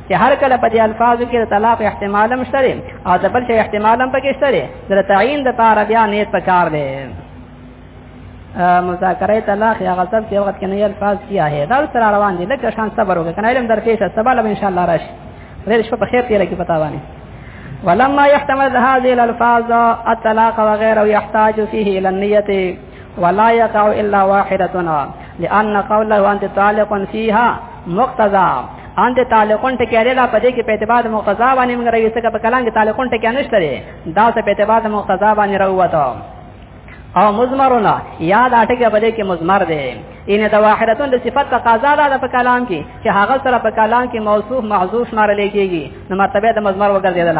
چې هر کله په دې الفاظو کې د طلاق احتمال هم شته او د بل شي احتمال هم پکې شته د تعین د پاره بیا نیت پکار دی مذاکره طلاق یا غصب کې وخت کې نه الفاظ کیا ہے دا سره روان دي لکه شان صبر وکړه کنه علم درپېښ سبا له ان شاء الله راشي ډېر شپه په خیر تیر کې پتا وانه ولما يحتمل هذه الالفاظ الطلاق وغيره يحتاج فيه الى النيه ولا يقع الا واحدتنا لان قوله وانت طالق فيها مقتضى ان ته تعلقون ټکی لري لا پدې کې په اعتبار مقتضا باندې موږ راوي څنګه په کلام کې تعلقون ټکی نشته لري دا څه په اعتبار مقتضا باندې راوته او مزمرنا یا دا ټکی پدې کې مزمر دی ان دا واحدتون د صفات تقاضا ده په کلام کې چې هغه سره په کلام کې موصوف محذوف مار لګيږي نو مرتبه د مزمر وګرځیدل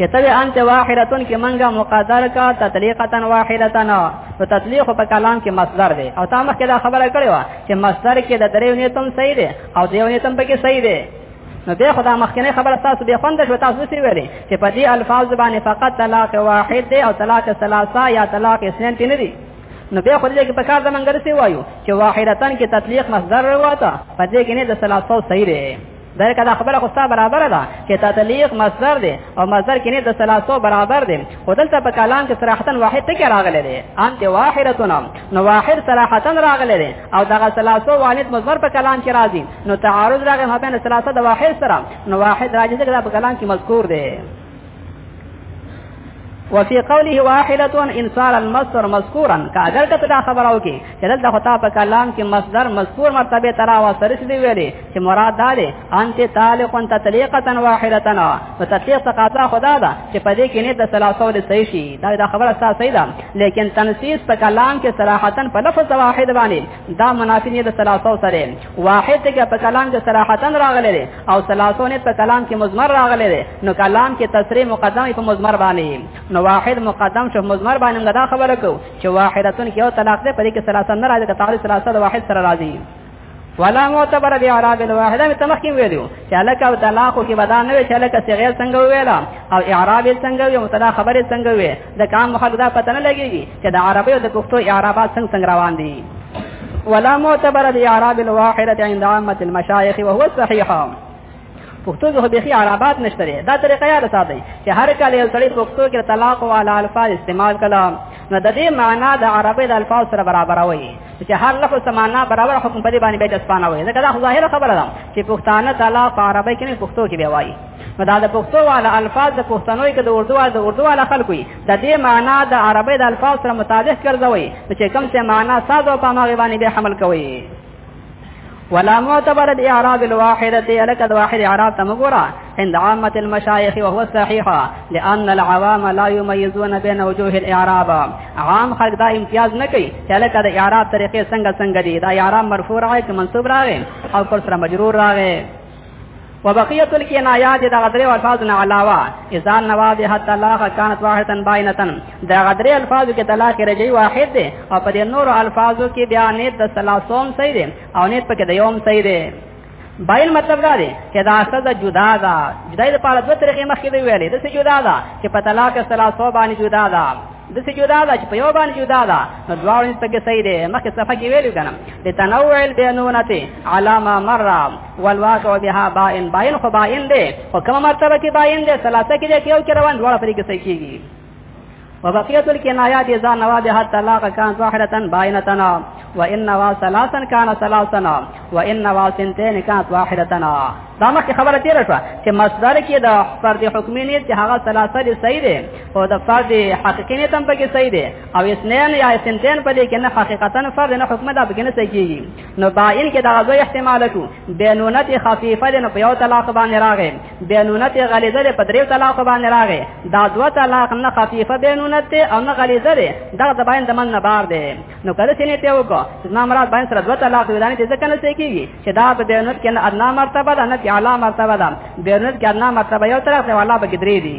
چې تبه انت واحدتن کې منګه مقدر کا تطلیقتا واحدتا نو تطلیق په کلام کې مصدر دی او تا مخکې دا خبره کړې و چې مصدر کې د دریو نیتم صحیح دی او دیو نیتم پکې صحیح دی نو به خدا مخکنه خبره تاسو به خوند شو تاسو سی ویلې چې په دې الفاظ باندې فقط طلاق واحد دی او طلاق ثلاثه یا طلاق اثنين تین دی نو بیا خو دې کې په کار زمنګر سی وایو چې واحدتن کې تطلیق مصدر وروته په دې کې نه د ثلاثه صحیح دی درکه دا خبره خو ستا برابر ده چې تطلیق مصدر دی او مصدر کې نه د ثلاثو برابر دی خو دلته په کلام کې صراحتا واحد ټکی راغلی دی انت واحدتنا نو واحد صراحتا راغلی دی او دغه ثلاثو واحد مصدر په کلام کې راځي نو تعارض راغی مابین ثلاثه د واحد سره نو واحد راځي چې دا په کلام کې مذکور دی وفي قوله واحده ان صار المصدر مذكورا کاغر کته دا خبره وکي چې دلته خطا په کلام کې مصدر مذکور مرتبه ترا او سرس دی ویلي چې مراد دا دی انت طالق انت طليقه واحده نو تطليق تقاضا خدا دا چې په دې کې نه د ثلاثه د صحیح شي دا دا خبره ستا صحیح ده لیکن تنسیس په کلام کې صراحتا په لفظ واحد باندې دا منافی نه د ثلاثه سره واحد کې په کلام کې صراحتا راغلی او ثلاثون په کلام کې مزمر راغلی دی نو کلام کې تصریح مقدمه په مزمر باندې نو واحد مقدم شو مزمر باندې دا خبره کو چې واحدتون کې یو طلاق دی په دې کې ثلاثون نه راځي که تعریف ثلاثه د واحد سره راځي ولا معتبر دی اعراب الواحده می تمخکیم ویلو چې الک او طلاق کې بدان نه وی چې الک صغیر څنګه ویلا او اعراب څنګه وی متدا خبره څنګه وی د کام خلک دا پته نه لګيږي چې د عربي او د پښتو اعرابات څنګه څنګه روان دي ولا معتبر د اعراب الواحده عند عامه المشايخ وهو الصحيح پښتو زه به خي عربات نشته دا طریقه یاد ساتي چې هر کله یو سړی پښتو کې طلاق او علی الفاظ استعمال کړه نو د دې معنا د عربی د الفاظ سره برابر وي چې هر لفظ معنا برابر حکم په دې باندې به تاسو پانه وي دا ظاهره خبره ده چې پښتانه طلاق عربی کې نه پښتو کې به وایي نو دا د پښتو والا الفاظ د پښتنو کې د اردو والا د اردو والا خلکو د دې معنا د عربی د الفاظ سره مطابق ګرځوي چې کوم څه معنا ساده او په ماغه باندې به حمل کوي ولا معتبر الاعراب الواحده لك الواحد اعراب تمغرا عند عامه المشايخ وهو الصحيح لان العوام لا يميزون بين وجوه الاعراب عام خلق دا امتیاز نه کوي چې لکه د اعراب طریقې څنګه څنګه دي دا اعراب مرفوع راغی که منصوب راغی او پر سره مجرور راغی وبقيه الكنايات دا غدري الفاظ نه علاوه اذا نواد حتى لاخ كانت واحده باينه دا غدري الفاظ کې طلاق رجعي واحد دي او په نور الفاظو کې بیا نه د ثلاثوم صحیح دي او نه په کې د يوم صحیح دي باین مطلب دا دی چې دا سزا جدا ده جدای د پاره دوه طریقې مخکې دی ویلې دا سزا جدا ده چې په طلاق ثلاثو باندې جدا ده د څه جدا ده چې په یو باندې جدا ده نو دواړو نسبت کې صحیح ده مخکې صفه کې ویلو کنه لتنوع البينونه علامه مره والواقع بها باين باين خو باين ده خو کومه مرتبه کې باين ده ثلاثه کې ده کې یو کې روان دواړه پرې کې صحیح کیږي وبقية الكنايات إذا نوى بها الطلاق كانت واحدة باينة وإن نوى ثلاثا كان ثلاثا وإن نوى سنتين كانت واحدة دا مخکې خبره تیره شوه چې مصدر کې د فرد حکمي نیت چې هغه ثلاثه دي صحیح دی او د فرد حقیقی نیت هم پکې صحیح دی او اسنین یا اسنتین په دې کې نه حقیقتا فرد نه حکم دا پکې نه صحیح کیږي نو باین کې دا غو احتمال کو بینونت خفیفه نه په یو طلاق باندې راغی بینونت غلیظه په دریو طلاق باندې راغی دا دوه طلاق نه خفیفه بینونت او نه غلیظه ده دا د باین د من نه بار دی نو کله چې نیت وکړه چې نام مراد باین سره دوه طلاق ویل نه ځکه نه صحیح کیږي چې دا په بینونت کې نه ادنا مرتبه ده نه اعلی مرتبه ده بینونت کې ادنا مرتبه یو طرف دی والا به درې دي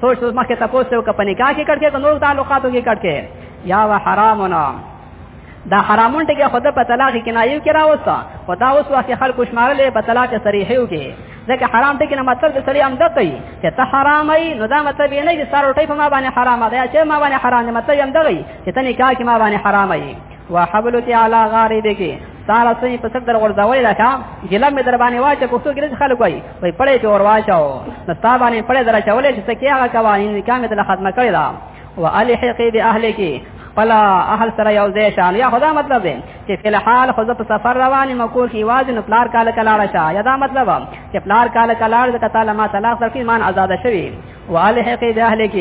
سوچ سوچ مخکې تاسو ته وکړه په نکاح کې کړکه کو نور تعلقاتو کې کړکه یا و حرامنا دا حرامون ټکی خود په طلاق کې نایو کې راوستا او دا اوس واسه خلق شمارلې په طلاق صریحه وکي ځکه حرام ټکی نه مطلب د سړی امدت دی چې ته حرامي نو دا مطلب یې نه چې سر ټی په ما باندې حرام دی چې ما باندې حرام دی مطلب یې امدغی چې ته نکاح کې ما باندې حرامي وحبلتی علی غاری دکی سارا سوی په صدر ورځوي دا شام ګلم در باندې واچ پښتو کې خلک وای وای پړې ته ور واچاو نو تا باندې پړې در چولې چې څه هغه قوانین کامه د خدمت کړی دا والحقی باهلک خپل اهل سره یو ځای شان یا خدا مطلب دی چې فل حال خو په سفر روان مکو کې واز نه پلار کال کلاړه شه یا دا مطلب چې پلار کال کلاړه د تعالی ما طلاق درکې مان آزاد شوی والحق باهلک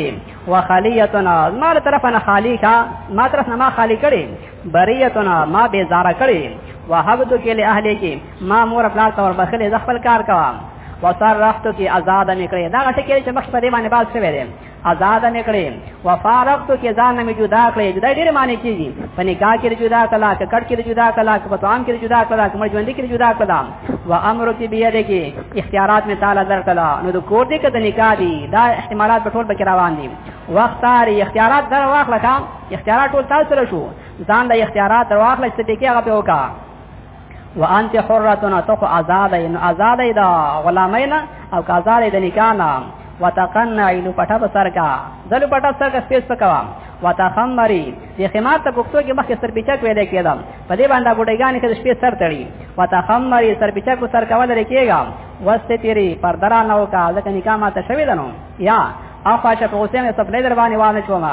وخلیتنا ما له طرف نه خالی کا ما طرف نه ما خالی کړي بریتنا ما بے زارا کړي وهبت کې له اهلک ما مور خپل تور بخله ز خپل کار کوم وصرفت کې آزاد مې کړې دا غټه کې چې مخ په دې باندې باز شوی دی آزاد مې کړې وفارقت کې ځان مې جدا کړې جدا ډېر معنی کېږي په نکاح کې جدا کلا کې کټ کې جدا کلا کې په توام کې جدا کلا کې مړ ژوند کې جدا کلا و امر کی بیده کی اختیارات می تعالی در کلا نو د کور دی که د نکاح دی دا احتمالات په ټول بکی روان دی وختار اختیارات در واخله کا اختیارات ټول تاسو سره شو ځان د اختیارات در واخله چې ټکی هغه په وکا و انت حرتون تو آزاد این آزاد دا غلامینا او که آزاد د نکاح نه وتقنعي لو پټه بسر کا دلو پټه سر کا سپیس پکوا وتخمري د خمار ته پښتو کې مخکې سرپیچک ویل کېده په دې باندې ګډېګانې کې د شپې سر تړي وتخمري سرپیچک سر کول لري کېږم وسته تیری پر درا نو کا ځکه نکاح ماته شوی دنو یا افا شپ حسین سپلې در باندې وانه کوم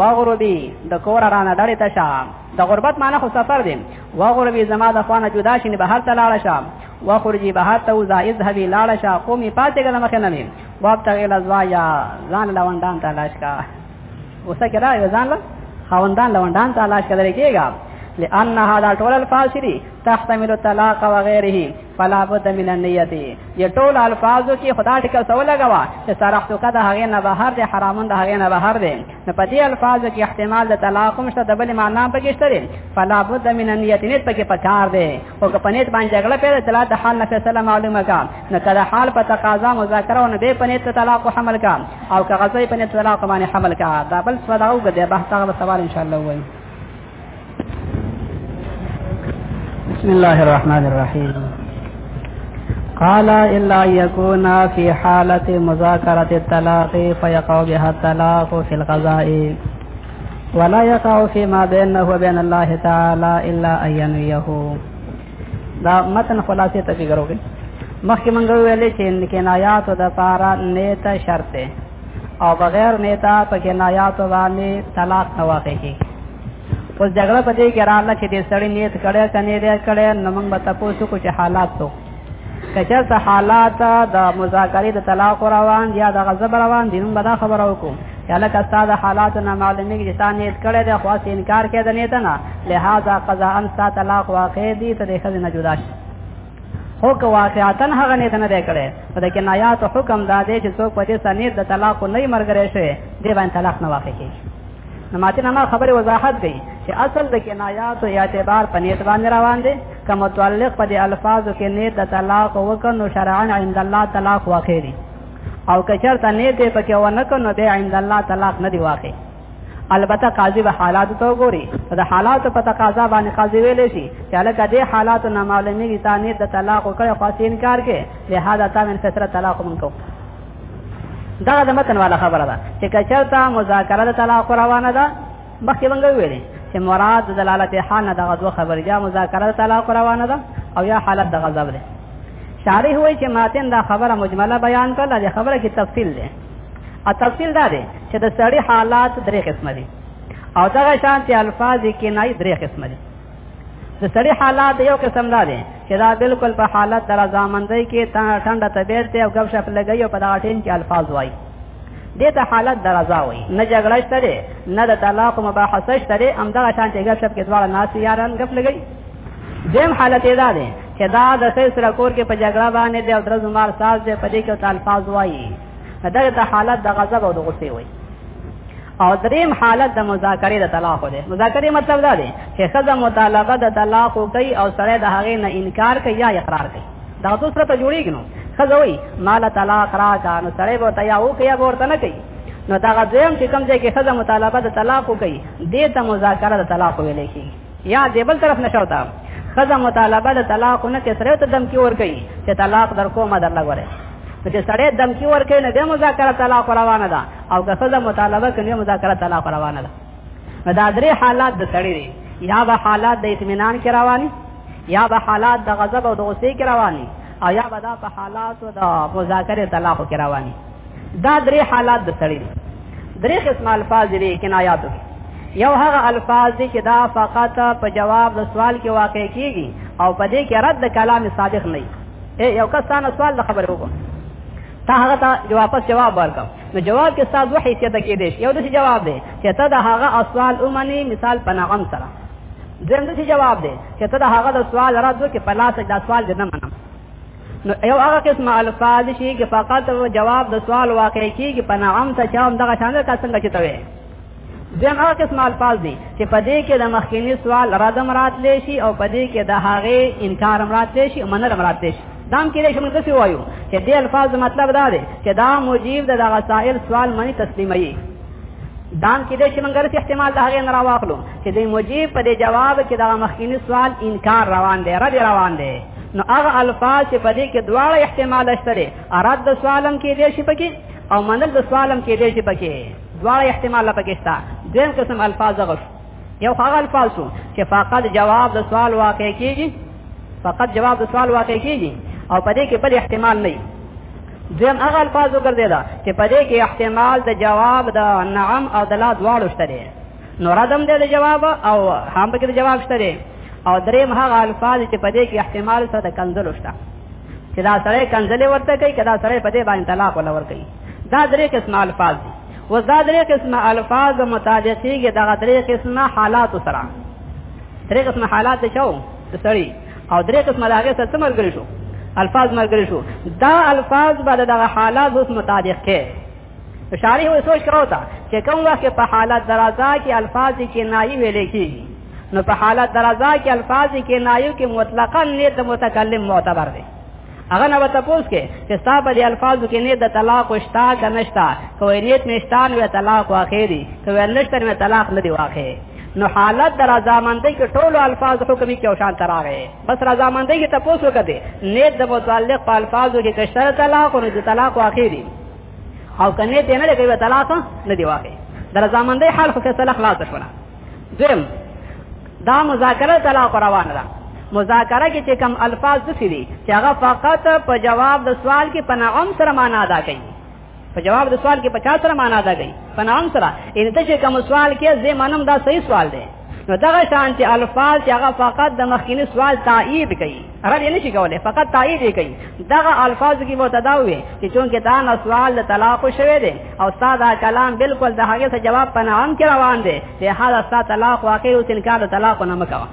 واغربي د کور رانه ډړې ته شام د غربت معنی خو سفر دی واغربي زما د خوانه جدا شین بهر ته لاړ شام واخرجي بهر ته وزا اذهبي لاړ شا قومي پاتې ګل مخه نه مې واب تغیل ازوایا ځان لوندان تلاش کا اوسه کړه یو ځان له خوندان لوندان ته لاش کړی کېږي لأن هذا ټول الفاظ دي تحتمل الطلاق وغيره فلا بد من النيه دي ټول الفاظ کې خدا ټکو سو لګوا چې صرحت کده هغه نه بهر دي حرامون ده هغه نه بهر دي نو په دې الفاظ کې احتمال د طلاق مشته د بل معنا پکې شته فلا بد من النيه نه پکې پکار دي او که پنیت باندې جګړه پیدا چلا د حال نه فیصله معلومه کا نه کله حال په تقاضا مذاکره او نه به پنیت طلاق حمل کا او که غزوی پنیت طلاق باندې حمل کا دا بل څه دا وګړي به تاسو سوال ان شاء الله وایي بسم الله الرحمن الرحيم قال إلا يكون في حالة مذاكرة الطلاق فيقع بها الطلاق في القضاء ولا يقع فيما بينه وبين الله تعالى الا ان ينويه دا متن خلاصه ته فکر وکړئ مخکې مونږ ویلې چې کنایات د پارا نیت شرط ده او بغیر نیتا په کنایات باندې طلاق نه واقع کیږي اوس جګړه پدې کې رااله چې دې سړی نیت کړي کني دې کړي نو موږ به تاسو کو چې حالات تو کچر ته حالات د مذاکره د طلاق روان یا د غضب روان دي موږ دا خبره وکړو یا لکه استاد حالات نه معلومه کې ځان نیت کړي د خاص انکار کې د نیت نه لہذا قضا ان ستا طلاق واقع دي ته د خزنه جدا شي هو که واقعاتن هغه نیت نه دی کړي په دې کې نایات حکم دا دی چې څوک په دې سنید د طلاق نه مرګره شي دی باندې طلاق نه واقع کیږي نو ماته نه خبره وضاحت کړي چې اصل د کنایات او اعتبار په نیت باندې روان دي که متعلق په دې الفاظو کې نیت د طلاق وکړو شرعا عند الله طلاق واقع دي او که چرته نیت په کې ونه کړو به عند الله طلاق نه دی واقع البته قاضي به حالات ته وګوري دا حالات په تقاضا باندې قاضي ویلې شي چې الکه دې حالات نه معلومي دي تانه د طلاق او کړه خاص انکار کې لہذا تا من فسره طلاق مونږ کو دا د متن والا خبره ده چې کچرتا مذاکره د طلاق روانه ده مخکې مونږ ویلې چې مراد دلالت حال نه دغه دوه خبرې یا مذاکره طلاق روانه ده او یا حالت د غضب ده شارح وایي چې ماتن دا خبره مجمله بیان کړل دا خبره کې تفصیل ده او تفصیل دا ده چې د سړی حالات درې قسم دي او دا شان چې الفاظ کې نه درې قسم دي د سړی حالات یو قسم دا ده چې دا بالکل په حالت درځامندۍ کې ټنډه طبيعت او غب شپ لګي او په دا ټین کې الفاظ وایي دې ته حالت درزا وي نه جګړه شته نه د طلاق مباحثه شته همدغه شان چې ګپ شپ کې دواړه ناس یاران ګپ لګي دیم حالت یې دا دی چې دا د سې سره کور کې په جګړه باندې دی او درز مار ساز دی په دې کې تلفاظ وایي دا د حالت د غضب او د غصې وایي او دریم حالت د مذاکره د طلاق دی مذاکره مطلب دا دی چې خزه مطالبه د طلاق کوي او سره د هغې نه انکار کوي یا اقرار کوي دا تو سره ته جوړیږي نو خزوي مال طلاق راکا نو سړی به تیا او کیا ورته نه کوي نو دا غزم چې کوم ځای کې خزه مطالبه د طلاق کوي دې ته مذاکره د طلاق ویل کی یا دې بل طرف نشوتا خزه مطالبه د طلاق نه کې سره ته دم کې ور کوي چې طلاق در کومه در لګوره نو چې سړی دم کې ور کوي نو د مذاکره طلاق روانه ده او که خزه مطالبه کوي مذاکره طلاق روانه ده دا درې حالات د سړی دي یا به حالات د اطمینان کې رواني یا به حالات د غضب او د غصې کې رواني او یا به دا په حالات او د مذاکره طلاق کې رواني دا درې حالات د سړي درې قسم الفاظ دي کنایات یو هغه الفاظ دي چې دا فقط په جواب د سوال کې واقع کیږي او په دې کې رد کلام صادق نه ای یو کس تاسو سوال د خبرو وکړه تا هغه ته جواب پس جواب ورکړ نو جواب کې تاسو حیثیت کې دي یو د جواب دی چې ته د هغه سوال اومني مثال پناغم سره زم دې جواب دې چې ته دا هغه د سوال را دوه کې په لاس دا سوال دې نه منم نو یو هغه قسم الفاظ شي چې فقط جواب د سوال واقع کیږي په نعم ته چې هم دغه شان کا څنګه چې توي زم هغه قسم الفاظ دي چې په دې کې د مخکینی سوال را دم رات لې شي او په دې کې د هغه انکار مراد لې شي منل مراد لې شي دام کې له شمول څه وایو چې دې الفاظ مطلب دا دی چې دا مجیب د دغه سائل سوال منی تسلیمي دام کې د شمنګر څخه احتمال د هغه نه راوخلو چې د مجيب په دې جواب کې دا مخکینی سوال انکار روان دی رد روان دی نو هغه الفاظ چې په دې کې دواړه احتمال شته لري اراد د سوالم کې دې شي پکې او منل د سوالم کې دې شي پکې دواړه احتمال پکې شته دیم قسم الفاظ غوښ یو هغه الفاظ شو چې فقط جواب د سوال واقع کیږي فقط جواب د سوال واقع کیږي او په دې کې بل احتمال نه دویم هغه الفاظ وګرځیدا چې په دې کې احتمال د جواب د نعم او د لا دواړو شته دي نو ردم دې د جواب او هم به کې د جواب شته دي او دریم هغه الفاظ چې په دې کې احتمال سره د کنزل شته چې دا سره کنزل ورته کوي کدا سره په دې باندې طلاق ولا ور کوي دا درې قسم الفاظ دي و دا درې قسم الفاظ متعلقيږي دغه درې قسم حالات سره درې قسم حالات شو سړی او درې قسمه لاغه سره څه ملګری شو الفاظ ملګری شو دا الفاظ به دغه حالات اوس مطابق کې شارح وې سوچ کړو تا چې کوم وخت په حالت درازا کې الفاظ کې نایي ویلې کیږي نو په حالت درازا کې الفاظ کې نایو کې مطلقاً نیت متکلم معتبر دی هغه نه وته پوس کې چې ستا په دې الفاظو کې نه د طلاق وشتا کنهشتا کوی نیت نشتان وی طلاق واقع دي کوی نشتان وی طلاق نه دی واقع نو حالت در رضامندۍ کې ټول الفاظ حکمي کې او شان تراغه بس رضامندۍ کې تاسو وکړي نیت د متعلق په الفاظو کې کشر طلاق او د طلاق واقع دي او کنه ته نه کوي طلاق نه دی واقع در رضامندۍ حال خو فیصله خلاص شوه دویم دا مذاکره تلا پر روان ده مذاکره کې چې کم الفاظ څه دي چې هغه فقط په جواب د سوال کې په نعم سره معنا ادا کوي په جواب د سوال کې په چا سره معنا ادا کوي په نعم سره ان ته چې کوم سوال کې زه منم دا صحیح سوال دی نو دغه شانتي الفاظ چې هغه فقط د مخکینی سوال تایید کوي رد یې نشي کولای فقط تایید یې کوي دغه الفاظ کې متدا وي چې چونکه دا نه سوال د طلاق شوی دی او ساده کلام بالکل د هغه څه جواب په نام کې روان دی له هغه ساده طلاق واقع او انکار د طلاق نه مکوا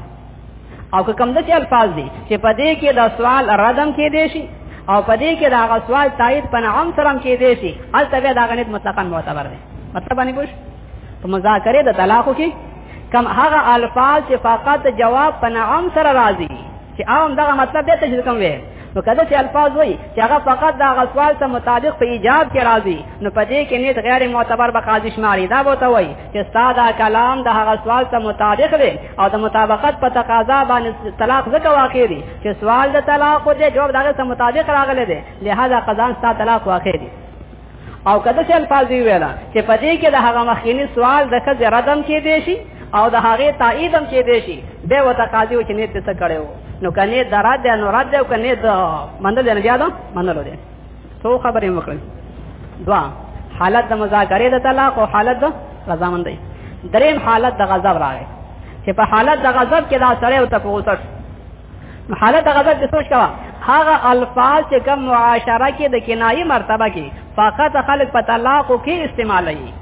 او که کوم د چې الفاظ دي چې په دې کې د سوال ردم کې دی شي او په دې کې دا غسوال تایید په نام سره کې دی شي البته دا غنیت مطلقاً معتبر دی مطلب باندې پوښتنه په مذاکره د طلاق کې کم هغه الفاظ چې فقط جواب په نعم سره راځي چې عام دغه مطلب دی چې کوم وي نو کله چې الفاظ وای چې هغه فقط دا غسوال سره مطابق په ایجاب کې راځي نو په دې کې نیت غیر معتبر به قاضي شماري دا وته وای چې ساده کلام د هغه سوال سره مطابق دی او د مطابقت په تقاضا باندې طلاق ځکه واقع دی چې سوال د طلاق او د جواب دغه سره مطابق راغلی دی لہذا قضا ستا طلاق واقع دی او کده چې الفاظ وی ویلا چې په دې کې د هغه مخکینی سوال د کزه ردم کې دی شي او د هغه تایید هم کې دی شي به وته قاضي و چې نیت څه کړو نو کني درات دی نو رات دی او کني د منل دی نه بیا دا منلو دی څو خبرې وکړې دوا حالت د مذاکره د طلاق او حالت د رضامندۍ دریم حالت د غضب راغی چې په حالت د غضب کې دا سره او تفوسټ حالت هغه ځکه سوچ کوا هغه الفاظ چې کوم معاشره کې د کنایي مرتبه کې فقط خلق په طلاق کې استعمالي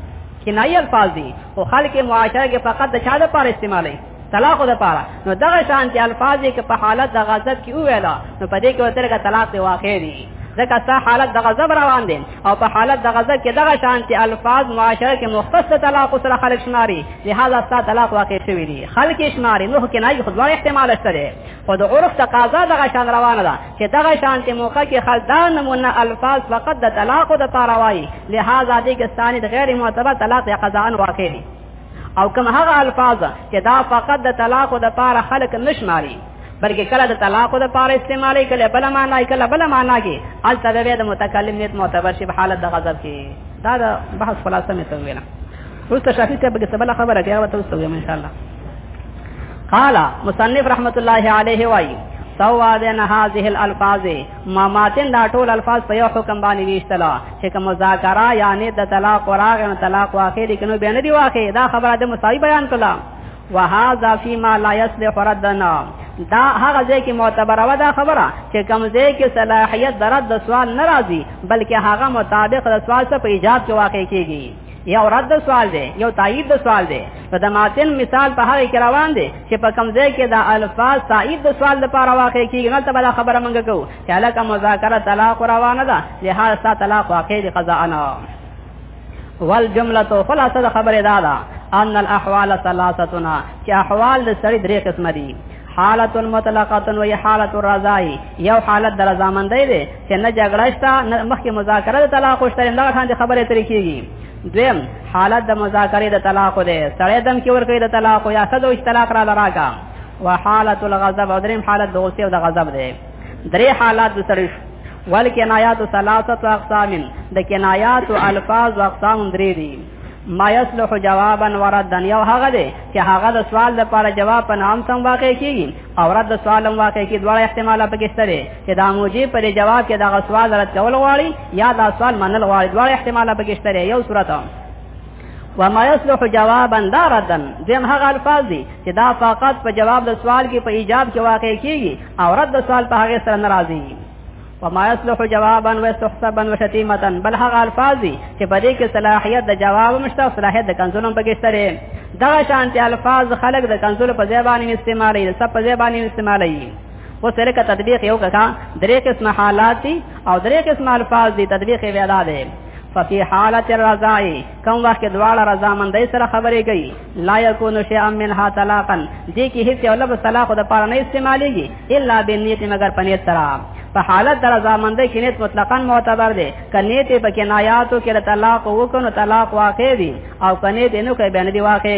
کنایي الفاظ دي او خلق معاشره کې فقط د چا لپاره استعمالي طلاق د پاره نو دغه شان چې الفاظ کې په حالت د غضب کې ویلا نو په دې کې وترګه طلاق دی واقع دي ځکه ستا حالت د غضب روان دي او په حالت د غزه کې دغه شانتي الفاظ معاشره کې مختص طلاق سره خلک شماري لہذا ستا طلاق واقع شوی دی خلک شماري نو کې نه خدای احتمال شته دی خو د عرف تقاضا دغه شان روانه ده چې دغه شانتي موقع کې خلک دا نمونه الفاظ فقط د طلاق د پاره وایي لہذا دې کې ستاني د غیر معتبر طلاق یا قضاء واقع دي او کوم هغه الفاظ چې دا فقط د طلاق د پاره خلق نشماري بلکې کله د طلاق د پاره استعمالي کله بل معنا کله بل معنا کې ال تدوی د متکلم نیت معتبر شي په حالت د غضب کې دا د بحث خلاصه مې ته ویل اوس ته شافعي ته به سبله خبره کوي او ته اوس ان شاء الله قال مصنف رحمت الله عليه وايي سوادن هذه الالفاظ ما ماتن دا ټول الفاظ په یو حکم باندې ویشتلا چې کوم مذاکره یعنی د طلاق وراغ نه طلاق واقع دي کنو بیان دی واقع دا خبره د مساوی بیان کلا وهذا فيما لا يصلح ردنا دا هغه ځای کې معتبره و دا خبره چې کوم ځای کې صلاحیت درد د سوال ناراضي بلکې هغه مطابق د سوال څخه په ایجاب کې واقع کیږي یو رد سوال دی یو تایید سوال دی نو د ماتن مثال په هغه کې روان دی چې په کوم ځای کې دا الفاظ تایید د سوال لپاره واقع کیږي نو تبله خبره مونږ کوو چې علاقه مذاکره طلاق روانه ده لهدا ستا طلاق واقع دی قضا انا والجمله خلاصه خبره دا ده ان الاحوال ثلاثتنا چې احوال د سړي درې قسم دي حالت مطلقه و حالت الرضای یو حالت د رضامندۍ دی چې نه جګړه شته نه مخکې مذاکره د طلاق شته نه غټان دي خبره ترې کیږي دویم حالت د مذاکره د طلاق دی سړی دم کې ور کوي د طلاق یا صدو طلاق را لراکا وحالت الغضب او دریم حالت د غصې او د غضب دی درې حالات د سړی والکنایات ثلاثه اقسام د کنایات او الفاظ او اقسام درې دي ما یصلح جوابا وردا یو هغه دی چې هغه د سوال لپاره جواب په نام سم واقع کیږي او رد سوال هم واقع کې دواړه احتمال پکې شته دي چې دا موجي پر جواب کې دا سوال رد کول غواړي یا دا سوال منل غواړي دواړه احتمال پکې شته دي یو صورت وما يصلح جوابا دا ردن دیم هغه الفاظ دي چې دا فقط په جواب د سوال کې په ایجاب کې واقع کیږي او رد سوال په هغه سره ناراضي وما يصلح جوابا ويستحسبا وشتيمه بل هغه الفاظ دي چې په دې کې صلاحيت د جواب مشته صلاحيت د کنزونو په کې شته دا شانتي الفاظ خلق د کنزونو په ځای باندې استعمالي سب په ځای باندې استعمالي و سره کا تطبیق یو کا درې قسم حالات دي او درې قسم الفاظ دي تطبیق یې ادا ده ففي حالت الرضاعي کوم وخت دواړه رضامندۍ سره خبرې کوي لا يكون شيئا منها طلاقا دې کې هیڅ یو لفظ طلاق د پاره نه استعمالېږي الا بنیت مگر پنیت سره په حالت در زامندې کې نیت مطلقاً معتبر دی کني ته په کنایاتو کې طلاق وکړو طلاق واقع دی او کني ته نو کې بیان دی واقع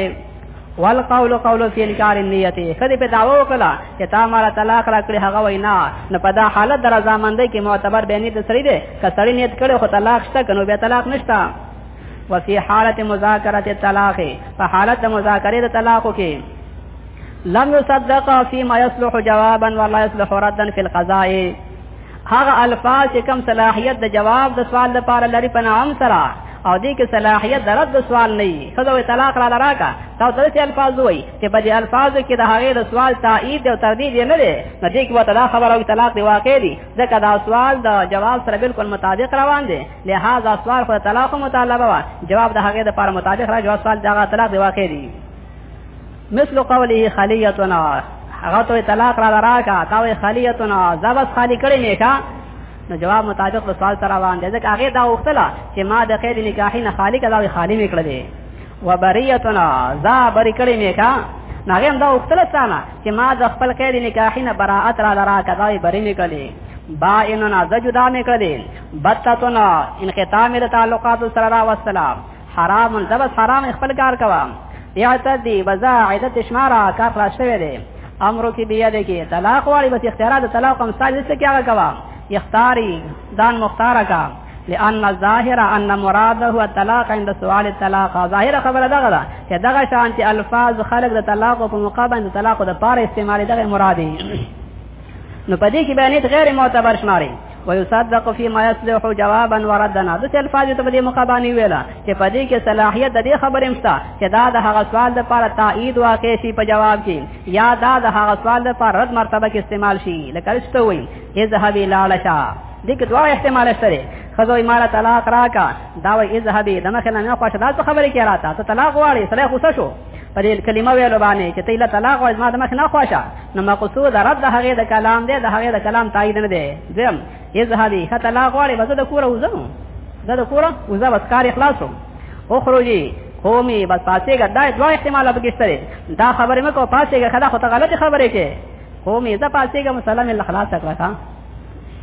والقول قول فی انکار النیت کدی په داوا وکړه چې تا مال طلاق را کړی هغه وینا نه په دا حالت در زامندې کې معتبر بیان دی سړی دی که سړی نیت کړي خو طلاق شته کنو به طلاق نشته وفي حالت مذاکرت الطلاق په حالت د مذاکره د طلاق کې لم يصدق فيما يصلح جوابا ولا يصلح ردا في القضاء هغه الفاظ چې کم صلاحیت د جواب د سوال لپاره لري په نام سره او دې کې صلاحیت د رد سوال نه وي خو د طلاق را لراکا تاسو درته الفاظ وایي چې په دې الفاظو کې د هغې د سوال تایید او تردید نه دی نو دې کې وته دا خبره او طلاق دی واقع دی ځکه دا سوال د جواب سره بالکل مطابق روان دی لہذا سوال خو طلاق مطالبه وا جواب د هغه د پر مطابق را جواب سوال دغه طلاق دی واقع دی مثل قوله خلیتنا هغه ته طلاق را راکا تا وی خلیتنا زبس خالی کړي نه کا نو جواب مطابق د سوال تر روان دی ځکه هغه دا وختله چې ما د خیر نکاح نه خالی کړه وی خالی میکړه دی و بریتنا ذا بری کړي نه کا هغه دا وختله څنګه چې ما د خپل خیر نکاح نه براءت را راکا دا وی بری میکړه بائننا زجدا میکړه بتتنا انختام د تعلقات سره را والسلام حرام زبس حرام خپل کار کوا اعتدی بزا عدت شمارا کار را شوی دی امرو کی بیا دی کی طلاق والی بس اختیارات د طلاق هم سال څه کیا کوا اختاری دان مختار کا لأن الظاهر أن مراده الطلاق عند سؤال الطلاق ظاهر خبره دغه ده چې دغه شانت الفاظ خلق د طلاق په مقابل د طلاق د پاره استعمال دغه مراد دي نو پدې کې بیانات غیر معتبر شماري ويصدق فيما يصلح جوابا وردا د څه الفاظ ته بده مخابانی ویلا چې په دې کې صلاحيت د دې خبرې مشته چې دا د هغه سوال لپاره تایید واقع شي په جواب کې یا دا د هغه سوال لپاره رد مرتبه کې استعمال شي لکه رښتو وي اذهب لاړشا دې کې دوه احتمال شته خزو اماره طلاق راکا دا وي اذهب دمخه نه نه خوښه دا خبرې کې راته ته طلاق واړې سره خوشا شو په دې کلمه ویلو باندې چې تیله طلاق او ما د مخ نه خوښه نو مقصود رد د هغه د کلام دی د هغه د کلام تایید نه دی زم یذهبی خطلاق والی بس د کور وزم د د کور وزم بس کار اخلاصو اخرجی قومي بس پاسېګه دا دوه احتمال به کېشته دا خبره مې کو پاسېګه خدا خو ته غلطه خبره کې قومي دا پاسېګه مسلمان اخلاص کړه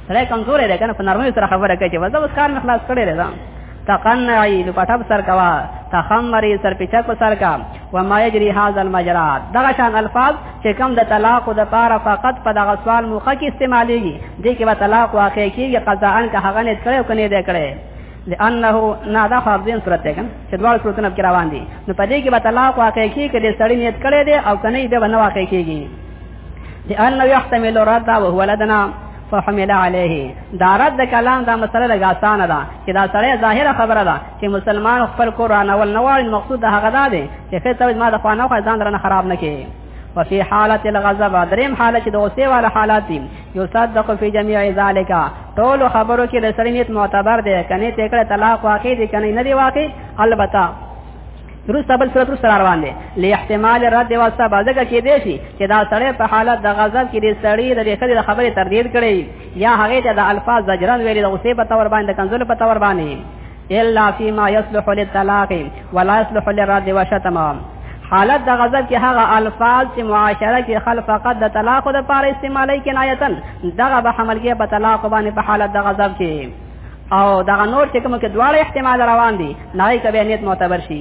سره کمزورې ده کنه په نرمۍ سره خبره کوي چې وځه اوس کار مخلاص کړی دی تقنعي نو پټب سر کوا تخمري سر پیچا کو سر کا و ما یجری هاذ المجرا دغه شان الفاظ چې کم د طلاق د پاره فقط په دغه سوال موخه کې استعمالېږي دې کې به طلاق واقع کیږي قضاءن که هغه نه کړو کنه دې کړې لانه نه دا خاصین صورت ده کنه چې دوه صورتونه کې روان دي نو په دې کې به طلاق واقع کیږي کې دې سړی نیت کړې دې او کنه دې باندې واقع کیږي لأنه يحتمل الرد وهو لدنا فحمل عليه دا رد کلام دا مسله لږه اسانه ده چې دا سړی ظاهره خبره ده چې مسلمان خپل کور رانول نه واړي مقصود د هغه دا دی چې خیر ته ما د خوانه خو ځان درنه خراب نه کړي وفي حالت الغضب دریم حالت چې د اوسه والا حالات دي یو صدق فی جميع ذالک ټول خبرو کې د سړی نیت معتبر دی کنه تکړه طلاق واقع دی کنه نه دی واقع البته روس بل صورت روس روان دي لاحتمال رد او سبا دغه کې دي شي چې دا سړی په حالت د غضب کې دي سړی د خدای خبره تردید کړي یا هغه ته د الفاظ زجران ویلي د غصې په تور باندې کنزل په تور باندې الا فيما يصلح للطلاق ولا يصلح للرد وشتم حالت د غضب کې هغه الفاظ چې معاشره کې خلف فقط د طلاق د پاره استعمالي کنایتن دغه به حمل کې په طلاق باندې په حالت د غضب کې او دا نور چې کوم کې دواړه احتمال روان دي نه یې کبه نیت معتبر شي